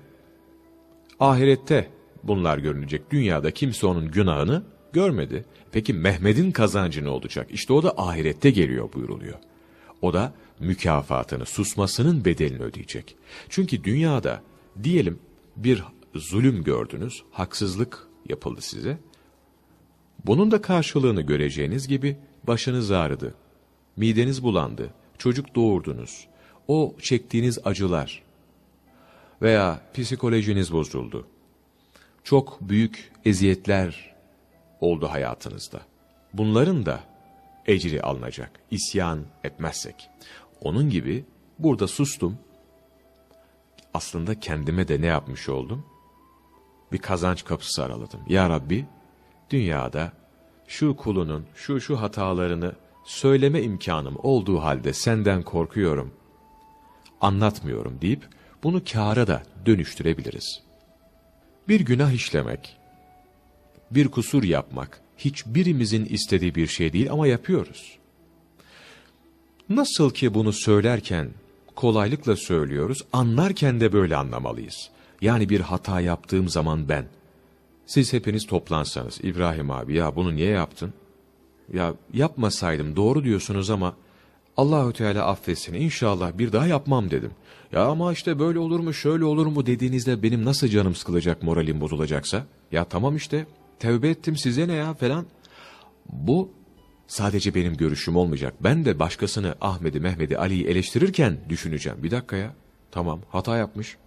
Ahirette bunlar görünecek. Dünyada kimse onun günahını görmedi. Peki Mehmet'in kazancı ne olacak? İşte o da ahirette geliyor buyuruluyor. O da mükafatını, susmasının bedelini ödeyecek. Çünkü dünyada diyelim bir zulüm gördünüz, haksızlık yapıldı size. Bunun da karşılığını göreceğiniz gibi başınız ağrıdı, mideniz bulandı, çocuk doğurdunuz. O çektiğiniz acılar veya psikolojiniz bozuldu. Çok büyük eziyetler oldu hayatınızda. Bunların da ecri alınacak, isyan etmezsek. Onun gibi burada sustum. Aslında kendime de ne yapmış oldum? Bir kazanç kapısı araladım. Ya Rabbi, dünyada şu kulunun şu şu hatalarını söyleme imkanım olduğu halde senden korkuyorum, anlatmıyorum deyip bunu kâra da dönüştürebiliriz. Bir günah işlemek, bir kusur yapmak hiçbirimizin istediği bir şey değil ama yapıyoruz. Nasıl ki bunu söylerken kolaylıkla söylüyoruz, anlarken de böyle anlamalıyız. Yani bir hata yaptığım zaman ben, siz hepiniz toplansanız, İbrahim abi ya bunu niye yaptın? Ya yapmasaydım doğru diyorsunuz ama Allahü Teala affetsin inşallah bir daha yapmam dedim. Ya ama işte böyle olur mu şöyle olur mu dediğinizde benim nasıl canım sıkılacak moralim bozulacaksa? Ya tamam işte tevbe ettim size ne ya falan. Bu sadece benim görüşüm olmayacak. Ben de başkasını Ahmet'i, Mehmet'i, Ali'yi eleştirirken düşüneceğim. Bir dakika ya tamam hata yapmış.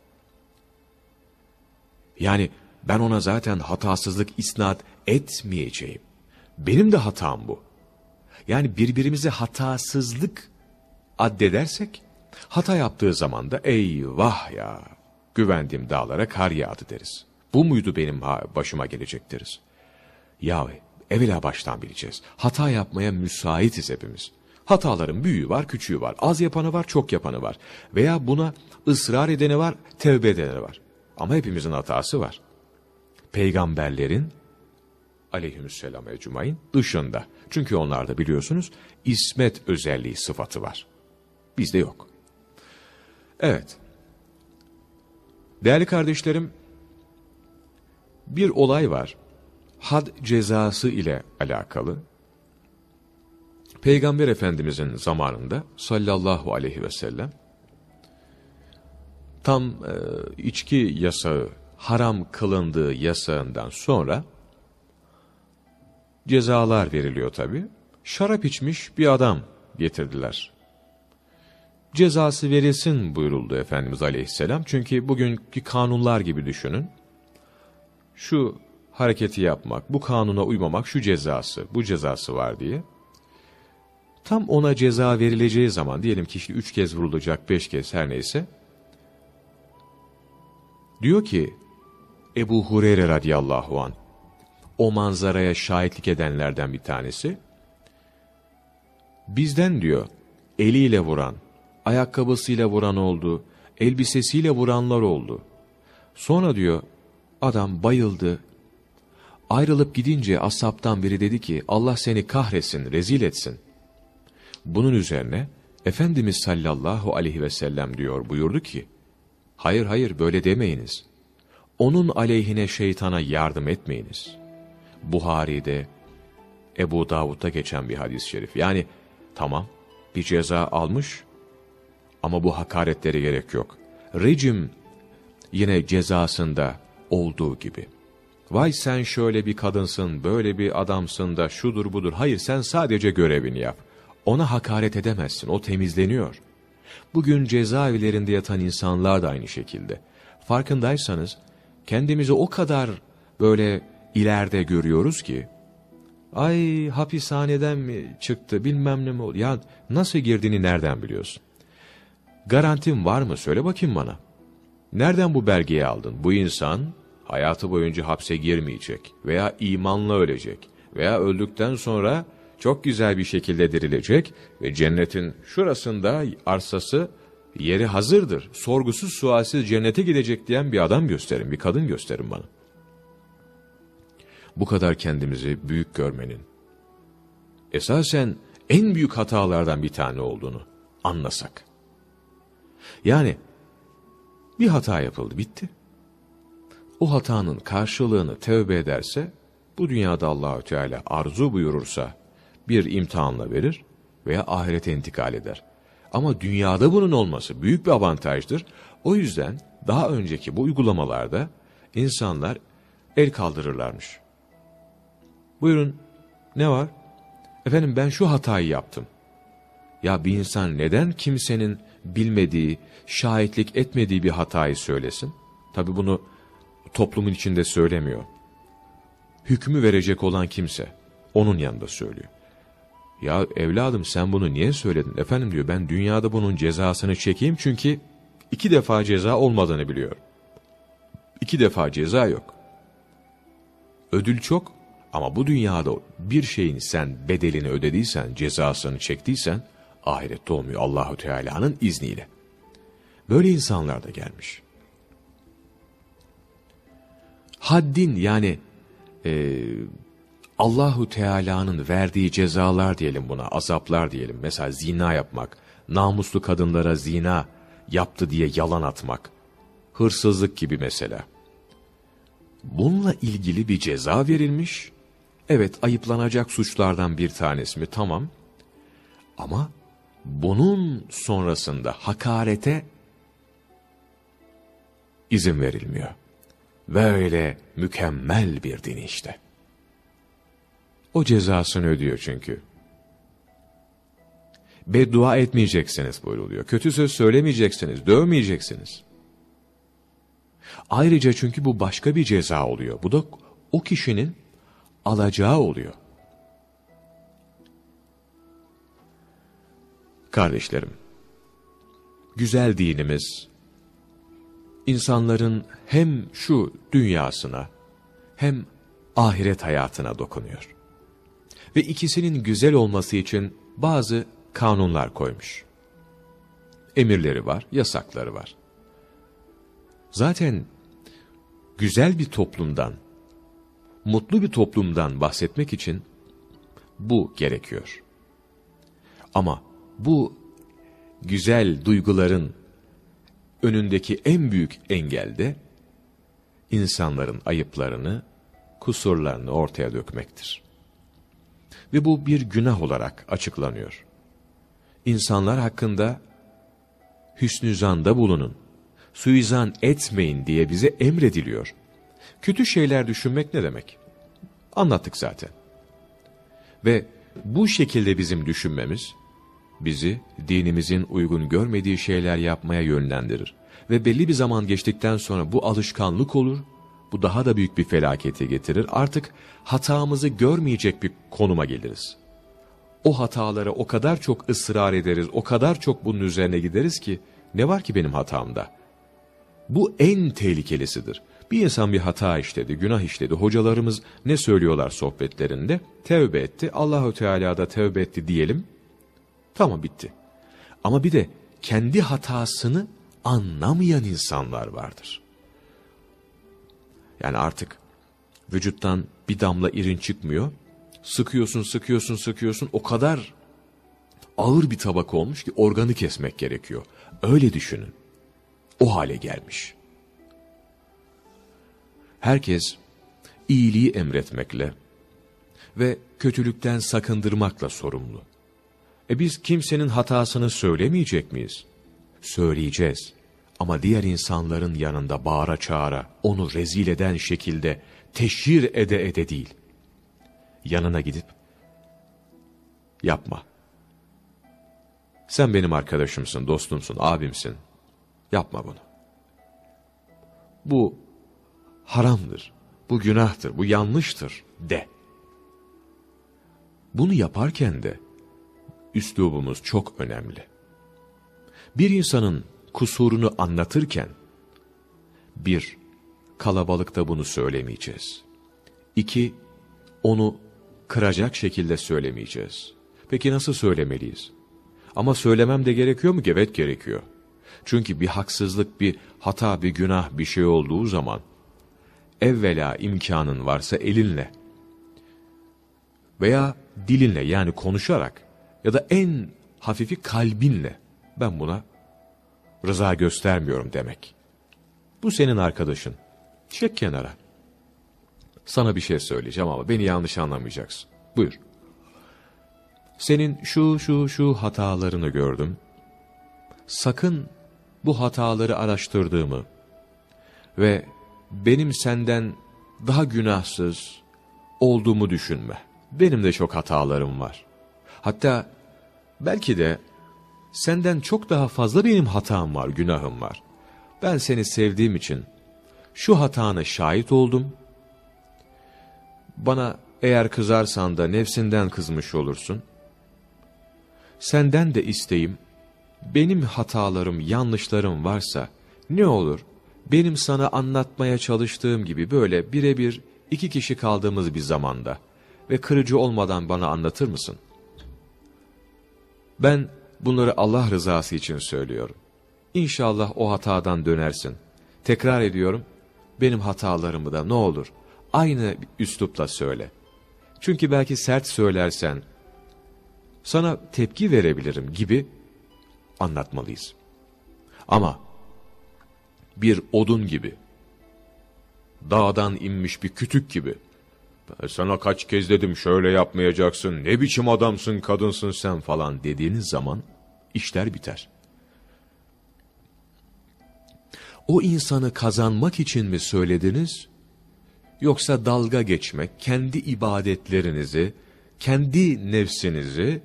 Yani ben ona zaten hatasızlık isnat etmeyeceğim. Benim de hatam bu. Yani birbirimize hatasızlık addedersek, hata yaptığı zaman da eyvah ya, güvendiğim dağlara kar yağdı deriz. Bu muydu benim başıma gelecek deriz. Ya evvela baştan bileceğiz. Hata yapmaya müsaitiz hepimiz. Hataların büyüğü var, küçüğü var. Az yapanı var, çok yapanı var. Veya buna ısrar edeni var, tevbe edeni var. Ama hepimizin hatası var. Peygamberlerin aleyhisselam ecmain dışında. Çünkü onlarda biliyorsunuz ismet özelliği sıfatı var. Bizde yok. Evet. Değerli kardeşlerim, bir olay var. Had cezası ile alakalı. Peygamber Efendimizin zamanında sallallahu aleyhi ve sellem tam e, içki yasağı haram kılındığı yasağından sonra cezalar veriliyor tabi. Şarap içmiş bir adam getirdiler. Cezası verilsin buyuruldu Efendimiz Aleyhisselam. Çünkü bugünkü kanunlar gibi düşünün. Şu hareketi yapmak, bu kanuna uymamak şu cezası, bu cezası var diye. Tam ona ceza verileceği zaman, diyelim ki işte üç kez vurulacak, beş kez her neyse. Diyor ki, Ebu Hureyre radıyallahu an o manzaraya şahitlik edenlerden bir tanesi. Bizden diyor eliyle vuran, ayakkabısıyla vuran oldu, elbisesiyle vuranlar oldu. Sonra diyor adam bayıldı. Ayrılıp gidince asaptan biri dedi ki Allah seni kahretsin, rezil etsin. Bunun üzerine Efendimiz sallallahu aleyhi ve sellem diyor buyurdu ki hayır hayır böyle demeyiniz onun aleyhine şeytana yardım etmeyiniz. Buhari'de, Ebu Davud'da geçen bir hadis-i şerif. Yani tamam bir ceza almış ama bu hakaretlere gerek yok. Rejim yine cezasında olduğu gibi. Vay sen şöyle bir kadınsın, böyle bir adamsın da şudur budur. Hayır sen sadece görevini yap. Ona hakaret edemezsin, o temizleniyor. Bugün cezaevlerinde yatan insanlar da aynı şekilde. Farkındaysanız kendimizi o kadar böyle ileride görüyoruz ki, ay hapishaneden mi çıktı bilmem ne mi oldu, ya nasıl girdiğini nereden biliyorsun? Garantim var mı söyle bakayım bana. Nereden bu belgeyi aldın? Bu insan hayatı boyunca hapse girmeyecek veya imanla ölecek veya öldükten sonra çok güzel bir şekilde dirilecek ve cennetin şurasında arsası yeri hazırdır. Sorgusuz sualsiz cennete gidecek diyen bir adam gösterin, bir kadın gösterin bana. Bu kadar kendimizi büyük görmenin, esasen en büyük hatalardan bir tane olduğunu anlasak. Yani bir hata yapıldı, bitti. O hatanın karşılığını tövbe ederse, bu dünyada Allahü Teala arzu buyurursa bir imtihanla verir veya ahirete intikal eder. Ama dünyada bunun olması büyük bir avantajdır. O yüzden daha önceki bu uygulamalarda insanlar el kaldırırlarmış. Buyurun ne var? Efendim ben şu hatayı yaptım. Ya bir insan neden kimsenin bilmediği, şahitlik etmediği bir hatayı söylesin? Tabi bunu toplumun içinde söylemiyor. Hükmü verecek olan kimse onun yanında söylüyor. Ya evladım sen bunu niye söyledin? Efendim diyor ben dünyada bunun cezasını çekeyim çünkü iki defa ceza olmadığını biliyorum. İki defa ceza yok. Ödül çok ama bu dünyada bir şeyin sen bedelini ödediysen, cezasını çektiysen ahirette olmuyor Allahu Teala'nın izniyle. Böyle insanlar da gelmiş. Haddin yani e, Allahu Teala'nın verdiği cezalar diyelim buna, azaplar diyelim. Mesela zina yapmak, namuslu kadınlara zina yaptı diye yalan atmak, hırsızlık gibi mesela. Bununla ilgili bir ceza verilmiş. Evet ayıplanacak suçlardan bir tanesi mi? Tamam. Ama bunun sonrasında hakarete izin verilmiyor. Böyle mükemmel bir din işte. O cezasını ödüyor çünkü. Beddua etmeyeceksiniz buyruluyor. Kötü söz söylemeyeceksiniz, dövmeyeceksiniz. Ayrıca çünkü bu başka bir ceza oluyor. Bu da o kişinin alacağı oluyor. Kardeşlerim, güzel dinimiz, insanların hem şu dünyasına hem ahiret hayatına dokunuyor ve ikisinin güzel olması için bazı kanunlar koymuş. Emirleri var, yasakları var. Zaten güzel bir toplumdan, mutlu bir toplumdan bahsetmek için bu gerekiyor. Ama bu güzel duyguların önündeki en büyük engel de insanların ayıplarını, kusurlarını ortaya dökmektir. Ve bu bir günah olarak açıklanıyor. İnsanlar hakkında hüsnü zanda bulunun, suizan etmeyin diye bize emrediliyor. Kötü şeyler düşünmek ne demek? Anlattık zaten. Ve bu şekilde bizim düşünmemiz, bizi dinimizin uygun görmediği şeyler yapmaya yönlendirir. Ve belli bir zaman geçtikten sonra bu alışkanlık olur bu daha da büyük bir felaketi getirir. Artık hatamızı görmeyecek bir konuma geliriz. O hatalara o kadar çok ısrar ederiz, o kadar çok bunun üzerine gideriz ki, ne var ki benim hatamda? Bu en tehlikelisidir. Bir insan bir hata işledi, günah işledi. Hocalarımız ne söylüyorlar sohbetlerinde? Tevbe etti, Allahu Teala da tevbe etti diyelim. Tamam bitti. Ama bir de kendi hatasını anlamayan insanlar vardır. Yani artık vücuttan bir damla irin çıkmıyor. Sıkıyorsun, sıkıyorsun, sıkıyorsun. O kadar ağır bir tabak olmuş ki organı kesmek gerekiyor. Öyle düşünün. O hale gelmiş. Herkes iyiliği emretmekle ve kötülükten sakındırmakla sorumlu. E biz kimsenin hatasını söylemeyecek miyiz? Söyleyeceğiz. Ama diğer insanların yanında bağıra çağıra, onu rezil eden şekilde teşhir ede ede değil. Yanına gidip, yapma. Sen benim arkadaşımsın, dostumsun, abimsin. Yapma bunu. Bu haramdır, bu günahtır, bu yanlıştır de. Bunu yaparken de üslubumuz çok önemli. Bir insanın kusurunu anlatırken Bir, kalabalıkta bunu söylemeyeceğiz. İki, onu kıracak şekilde söylemeyeceğiz. Peki nasıl söylemeliyiz? Ama söylemem de gerekiyor mu? Evet gerekiyor. Çünkü bir haksızlık, bir hata, bir günah, bir şey olduğu zaman evvela imkanın varsa elinle veya dilinle yani konuşarak ya da en hafifi kalbinle ben buna rıza göstermiyorum demek. Bu senin arkadaşın. Çek kenara. Sana bir şey söyleyeceğim ama beni yanlış anlamayacaksın. Buyur. Senin şu şu şu hatalarını gördüm. Sakın bu hataları araştırdığımı ve benim senden daha günahsız olduğumu düşünme. Benim de çok hatalarım var. Hatta belki de senden çok daha fazla benim hatam var, günahım var. Ben seni sevdiğim için şu hatana şahit oldum. Bana eğer kızarsan da nefsinden kızmış olursun. Senden de isteyim, benim hatalarım, yanlışlarım varsa ne olur benim sana anlatmaya çalıştığım gibi böyle birebir iki kişi kaldığımız bir zamanda ve kırıcı olmadan bana anlatır mısın? Ben bunları Allah rızası için söylüyorum. İnşallah o hatadan dönersin. Tekrar ediyorum, benim hatalarımı da ne olur aynı üslupla söyle. Çünkü belki sert söylersen, sana tepki verebilirim gibi anlatmalıyız. Ama bir odun gibi, dağdan inmiş bir kütük gibi, sana kaç kez dedim şöyle yapmayacaksın, ne biçim adamsın, kadınsın sen falan dediğiniz zaman işler biter. O insanı kazanmak için mi söylediniz? Yoksa dalga geçmek, kendi ibadetlerinizi, kendi nefsinizi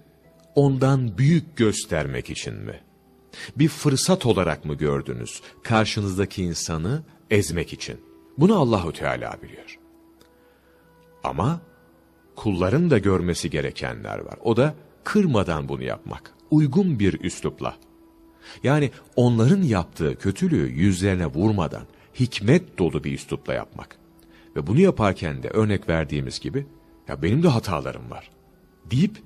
ondan büyük göstermek için mi? Bir fırsat olarak mı gördünüz karşınızdaki insanı ezmek için? Bunu Allahu Teala biliyor. Ama kulların da görmesi gerekenler var. O da kırmadan bunu yapmak. Uygun bir üslupla. Yani onların yaptığı kötülüğü yüzlerine vurmadan hikmet dolu bir üslupla yapmak. Ve bunu yaparken de örnek verdiğimiz gibi ya benim de hatalarım var deyip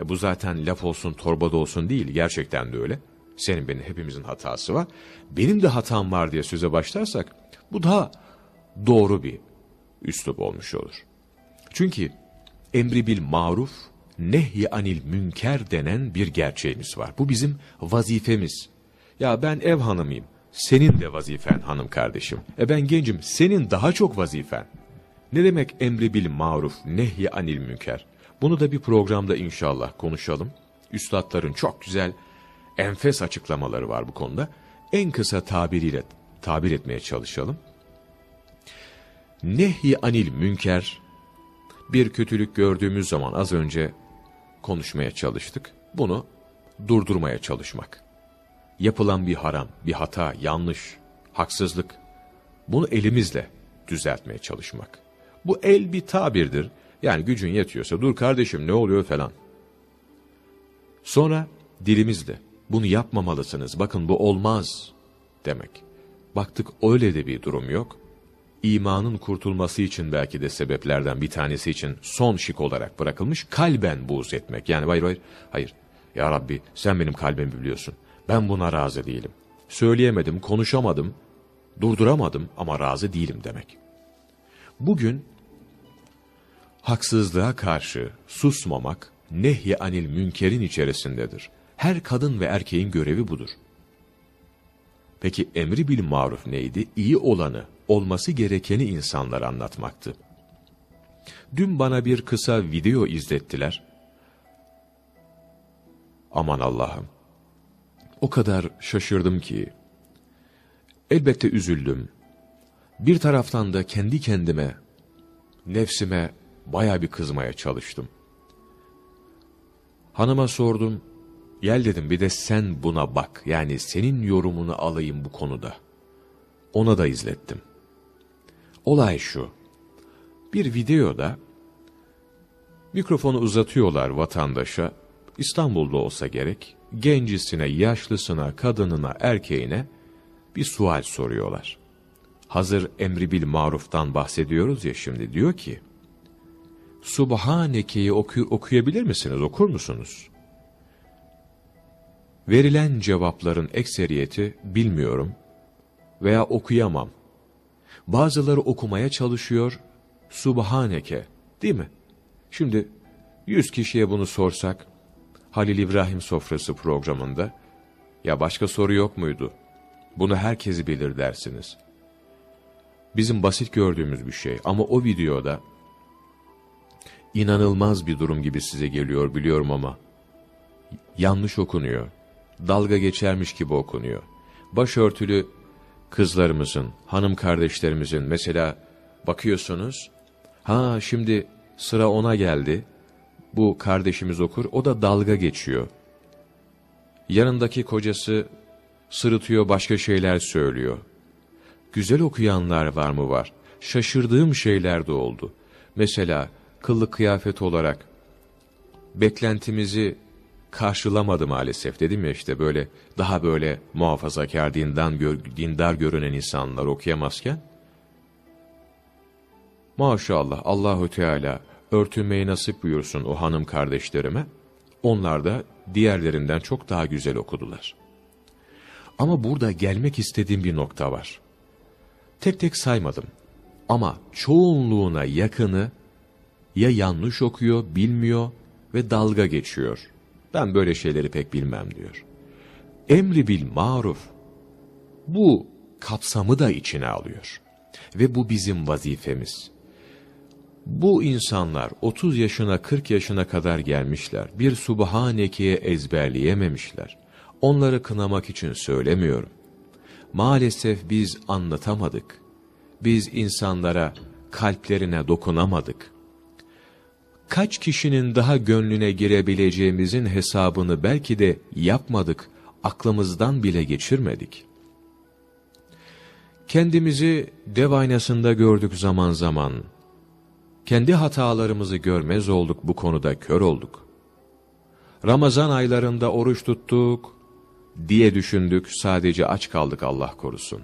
e bu zaten laf olsun torbada olsun değil gerçekten de öyle. Senin benim hepimizin hatası var. Benim de hatam var diye söze başlarsak bu daha doğru bir üslup olmuş olur. Çünkü emri bil maruf, nehy anil münker denen bir gerçeğimiz var. Bu bizim vazifemiz. Ya ben ev hanımıyım. Senin de vazifen hanım kardeşim. E ben gencim. Senin daha çok vazifen. Ne demek emri bil maruf, nehy anil münker? Bunu da bir programda inşallah konuşalım. Üstadların çok güzel, enfes açıklamaları var bu konuda. En kısa tabiriyle tabir etmeye çalışalım. Nehy anil münker, bir kötülük gördüğümüz zaman az önce konuşmaya çalıştık. Bunu durdurmaya çalışmak. Yapılan bir haram, bir hata, yanlış, haksızlık. Bunu elimizle düzeltmeye çalışmak. Bu el bir tabirdir. Yani gücün yetiyorsa dur kardeşim ne oluyor falan. Sonra dilimizle bunu yapmamalısınız bakın bu olmaz demek. Baktık öyle de bir durum yok. İmanın kurtulması için belki de sebeplerden bir tanesi için son şık olarak bırakılmış kalben buğz etmek. Yani hayır hayır hayır ya Rabbi sen benim kalbimi biliyorsun. Ben buna razı değilim. Söyleyemedim, konuşamadım, durduramadım ama razı değilim demek. Bugün haksızlığa karşı susmamak nehy anil münkerin içerisindedir. Her kadın ve erkeğin görevi budur. Peki emri bil maruf neydi? İyi olanı, olması gerekeni insanlara anlatmaktı. Dün bana bir kısa video izlettiler. Aman Allah'ım. O kadar şaşırdım ki. Elbette üzüldüm. Bir taraftan da kendi kendime, nefsime baya bir kızmaya çalıştım. Hanıma sordum, gel dedim bir de sen buna bak, yani senin yorumunu alayım bu konuda. Ona da izlettim. Olay şu, bir videoda mikrofonu uzatıyorlar vatandaşa, İstanbul'da olsa gerek, gencisine, yaşlısına, kadınına, erkeğine bir sual soruyorlar. hazır emri bil maruftan bahsediyoruz ya şimdi diyor ki, Subhaneke'yi oku okuyabilir misiniz, okur musunuz? Verilen cevapların ekseriyeti bilmiyorum veya okuyamam. Bazıları okumaya çalışıyor, Subhaneke, değil mi? Şimdi yüz kişiye bunu sorsak, Halil İbrahim Sofrası programında, ya başka soru yok muydu? Bunu herkesi bilir dersiniz. Bizim basit gördüğümüz bir şey ama o videoda inanılmaz bir durum gibi size geliyor biliyorum ama yanlış okunuyor. Dalga geçermiş gibi okunuyor. Başörtülü kızlarımızın, hanım kardeşlerimizin mesela bakıyorsunuz, ha şimdi sıra ona geldi, bu kardeşimiz okur, o da dalga geçiyor. Yanındaki kocası sırıtıyor, başka şeyler söylüyor. Güzel okuyanlar var mı var? Şaşırdığım şeyler de oldu. Mesela kıllık kıyafet olarak beklentimizi karşılamadı maalesef dedim ya işte böyle daha böyle muhafazakar dindar, gör, dindar görünen insanlar okuyamazken maşallah Allahü Teala örtünmeyi nasip buyursun o hanım kardeşlerime onlar da diğerlerinden çok daha güzel okudular. Ama burada gelmek istediğim bir nokta var. Tek tek saymadım. Ama çoğunluğuna yakını ya yanlış okuyor, bilmiyor ve dalga geçiyor. Ben böyle şeyleri pek bilmem diyor. Emri bil maruf. Bu kapsamı da içine alıyor. Ve bu bizim vazifemiz. Bu insanlar 30 yaşına 40 yaşına kadar gelmişler. Bir Subhaneke'ye ezberleyememişler. Onları kınamak için söylemiyorum. Maalesef biz anlatamadık. Biz insanlara kalplerine dokunamadık. Kaç kişinin daha gönlüne girebileceğimizin hesabını belki de yapmadık, aklımızdan bile geçirmedik. Kendimizi dev aynasında gördük zaman zaman. Kendi hatalarımızı görmez olduk bu konuda kör olduk. Ramazan aylarında oruç tuttuk, diye düşündük, sadece aç kaldık Allah korusun.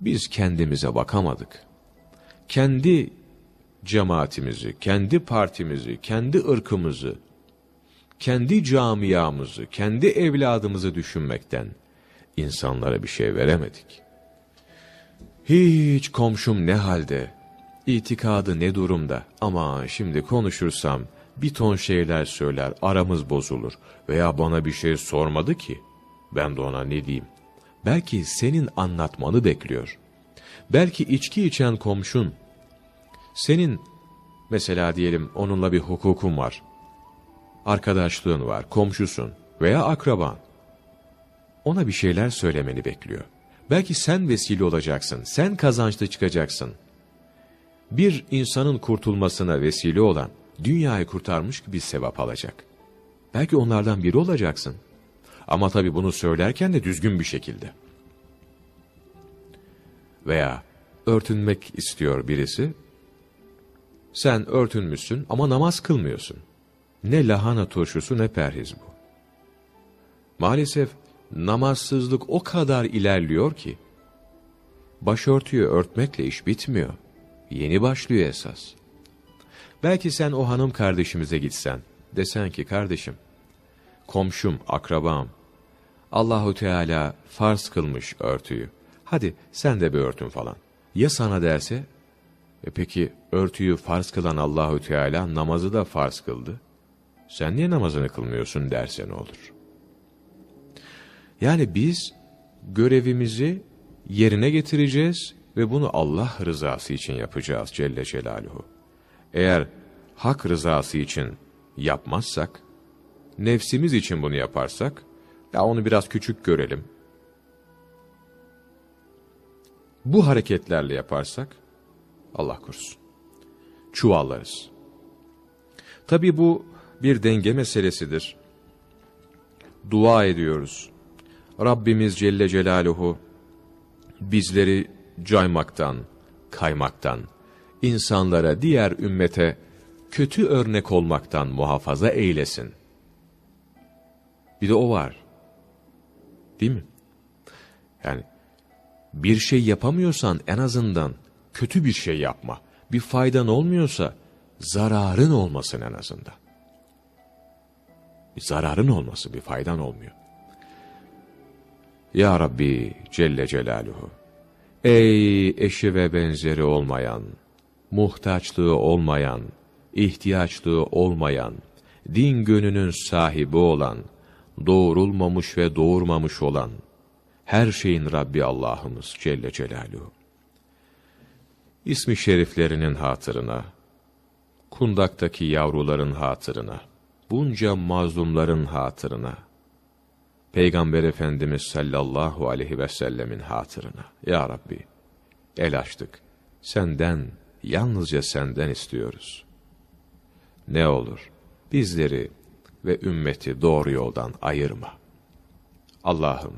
Biz kendimize bakamadık. Kendi cemaatimizi, kendi partimizi, kendi ırkımızı, kendi camiamızı, kendi evladımızı düşünmekten insanlara bir şey veremedik. Hiç komşum ne halde, itikadı ne durumda ama şimdi konuşursam bir ton şeyler söyler, aramız bozulur veya bana bir şey sormadı ki, ben de ona ne diyeyim. Belki senin anlatmanı bekliyor. Belki içki içen komşun, senin mesela diyelim onunla bir hukukun var, arkadaşlığın var, komşusun veya akraban. Ona bir şeyler söylemeni bekliyor. Belki sen vesile olacaksın, sen kazançlı çıkacaksın. Bir insanın kurtulmasına vesile olan, dünyayı kurtarmış gibi sevap alacak. Belki onlardan biri olacaksın. Ama tabi bunu söylerken de düzgün bir şekilde. Veya örtünmek istiyor birisi. Sen örtünmüşsün ama namaz kılmıyorsun. Ne lahana turşusu ne perhiz bu. Maalesef namazsızlık o kadar ilerliyor ki, başörtüyü örtmekle iş bitmiyor. Yeni başlıyor esas. Belki sen o hanım kardeşimize gitsen, desen ki kardeşim, komşum, akrabam, Allahu Teala farz kılmış örtüyü. Hadi sen de bir örtün falan. Ya sana derse, e peki örtüyü farz kılan Allahu Teala namazı da farz kıldı. Sen niye namazını kılmıyorsun derse ne olur? Yani biz görevimizi yerine getireceğiz ve bunu Allah rızası için yapacağız Celle Celaluhu. Eğer hak rızası için yapmazsak, nefsimiz için bunu yaparsak, ya onu biraz küçük görelim. Bu hareketlerle yaparsak, Allah korusun, çuvallarız. Tabi bu bir denge meselesidir. Dua ediyoruz. Rabbimiz Celle Celaluhu bizleri caymaktan, kaymaktan, insanlara, diğer ümmete kötü örnek olmaktan muhafaza eylesin. Bir de o var. Değil mi? Yani Bir şey yapamıyorsan en azından kötü bir şey yapma. Bir faydan olmuyorsa zararın olmasın en azından. Bir zararın olması, bir faydan olmuyor. Ya Rabbi Celle Celaluhu, ey eşi ve benzeri olmayan, muhtaçlığı olmayan, ihtiyaçlığı olmayan, din gönünün sahibi olan, doğurulmamış ve doğurmamış olan, her şeyin Rabbi Allah'ımız Celle Celaluhu. İsmi şeriflerinin hatırına, kundaktaki yavruların hatırına, bunca mazlumların hatırına, Peygamber Efendimiz sallallahu aleyhi ve sellemin hatırına, Ya Rabbi, el açtık, senden, yalnızca senden istiyoruz. Ne olur, bizleri ve ümmeti doğru yoldan ayırma. Allah'ım,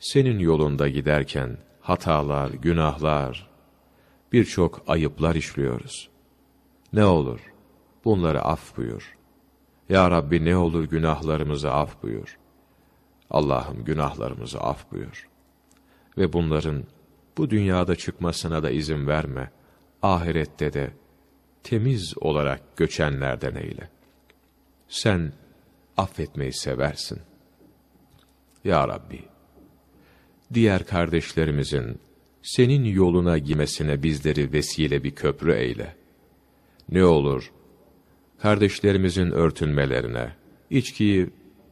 senin yolunda giderken hatalar, günahlar, birçok ayıplar işliyoruz. Ne olur, bunları af buyur. Ya Rabbi ne olur günahlarımızı af buyur. Allah'ım günahlarımızı af buyur. Ve bunların bu dünyada çıkmasına da izin verme. Ahirette de temiz olarak göçenlerden eyle. Sen affetmeyi seversin. Ya Rabbi, diğer kardeşlerimizin senin yoluna girmesine bizleri vesile bir köprü eyle. Ne olur, kardeşlerimizin örtünmelerine, içkiyi,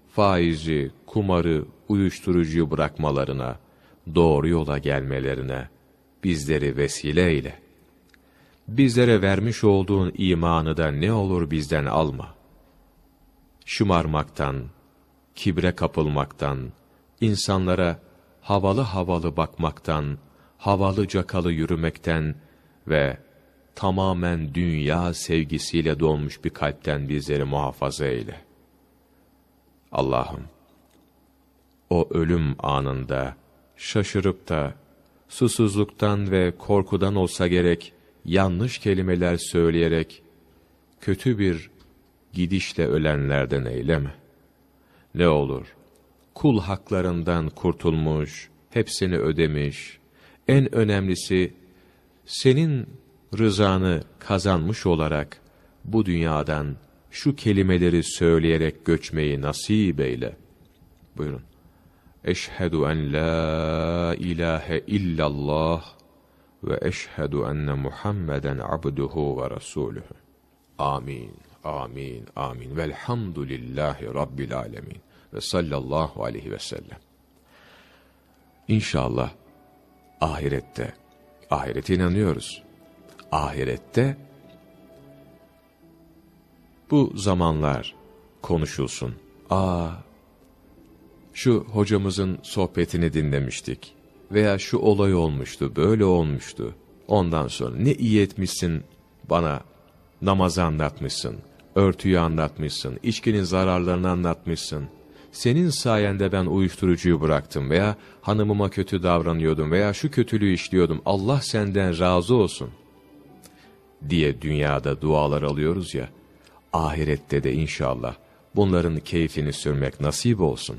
faizi, kumarı, uyuşturucuyu bırakmalarına, doğru yola gelmelerine bizleri vesile eyle. Bizlere vermiş olduğun imanı da ne olur bizden alma. Şımarmaktan, kibre kapılmaktan, insanlara havalı havalı bakmaktan, havalı cakalı yürümekten ve tamamen dünya sevgisiyle dolmuş bir kalpten bizleri muhafaza eyle. Allah'ım, o ölüm anında şaşırıp da susuzluktan ve korkudan olsa gerek yanlış kelimeler söyleyerek kötü bir gidişle ölenlerden eyleme. Ne olur, kul haklarından kurtulmuş, hepsini ödemiş, en önemlisi senin rızanı kazanmış olarak bu dünyadan şu kelimeleri söyleyerek göçmeyi nasip eyle. Buyurun. Eşhedü en la ilahe illallah ve eşhedü enne Muhammeden abduhu ve resuluhu. Amin, amin, amin. Velhamdülillahi Rabbil alemin. Ve sallallahu aleyhi ve sellem. İnşallah ahirette, ahirete inanıyoruz. Ahirette bu zamanlar konuşulsun. Aa, şu hocamızın sohbetini dinlemiştik. Veya şu olay olmuştu, böyle olmuştu. Ondan sonra ne iyi etmişsin bana namazı anlatmışsın, örtüyü anlatmışsın, içkinin zararlarını anlatmışsın. Senin sayende ben uyuşturucuyu bıraktım veya hanımıma kötü davranıyordum veya şu kötülüğü işliyordum. Allah senden razı olsun diye dünyada dualar alıyoruz ya ahirette de inşallah bunların keyfini sürmek nasip olsun.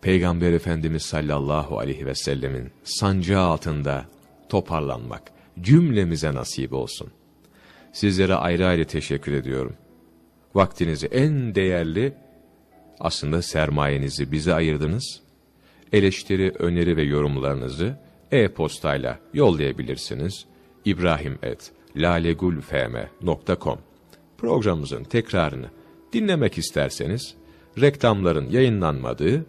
Peygamber Efendimiz sallallahu aleyhi ve sellemin sancağı altında toparlanmak cümlemize nasip olsun. Sizlere ayrı ayrı teşekkür ediyorum. Vaktinizi en değerli, aslında sermayenizi bize ayırdınız. Eleştiri, öneri ve yorumlarınızı e-postayla yollayabilirsiniz. İbrahim et lalegulfm.com Programımızın tekrarını dinlemek isterseniz, reklamların yayınlanmadığı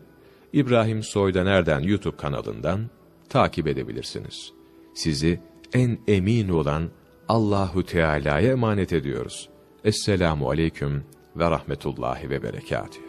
İbrahim Soyda Nereden YouTube kanalından takip edebilirsiniz. Sizi en emin olan Allahu Teala'ya emanet ediyoruz. Esselamu aleyküm ve rahmetullahi ve berekatühü.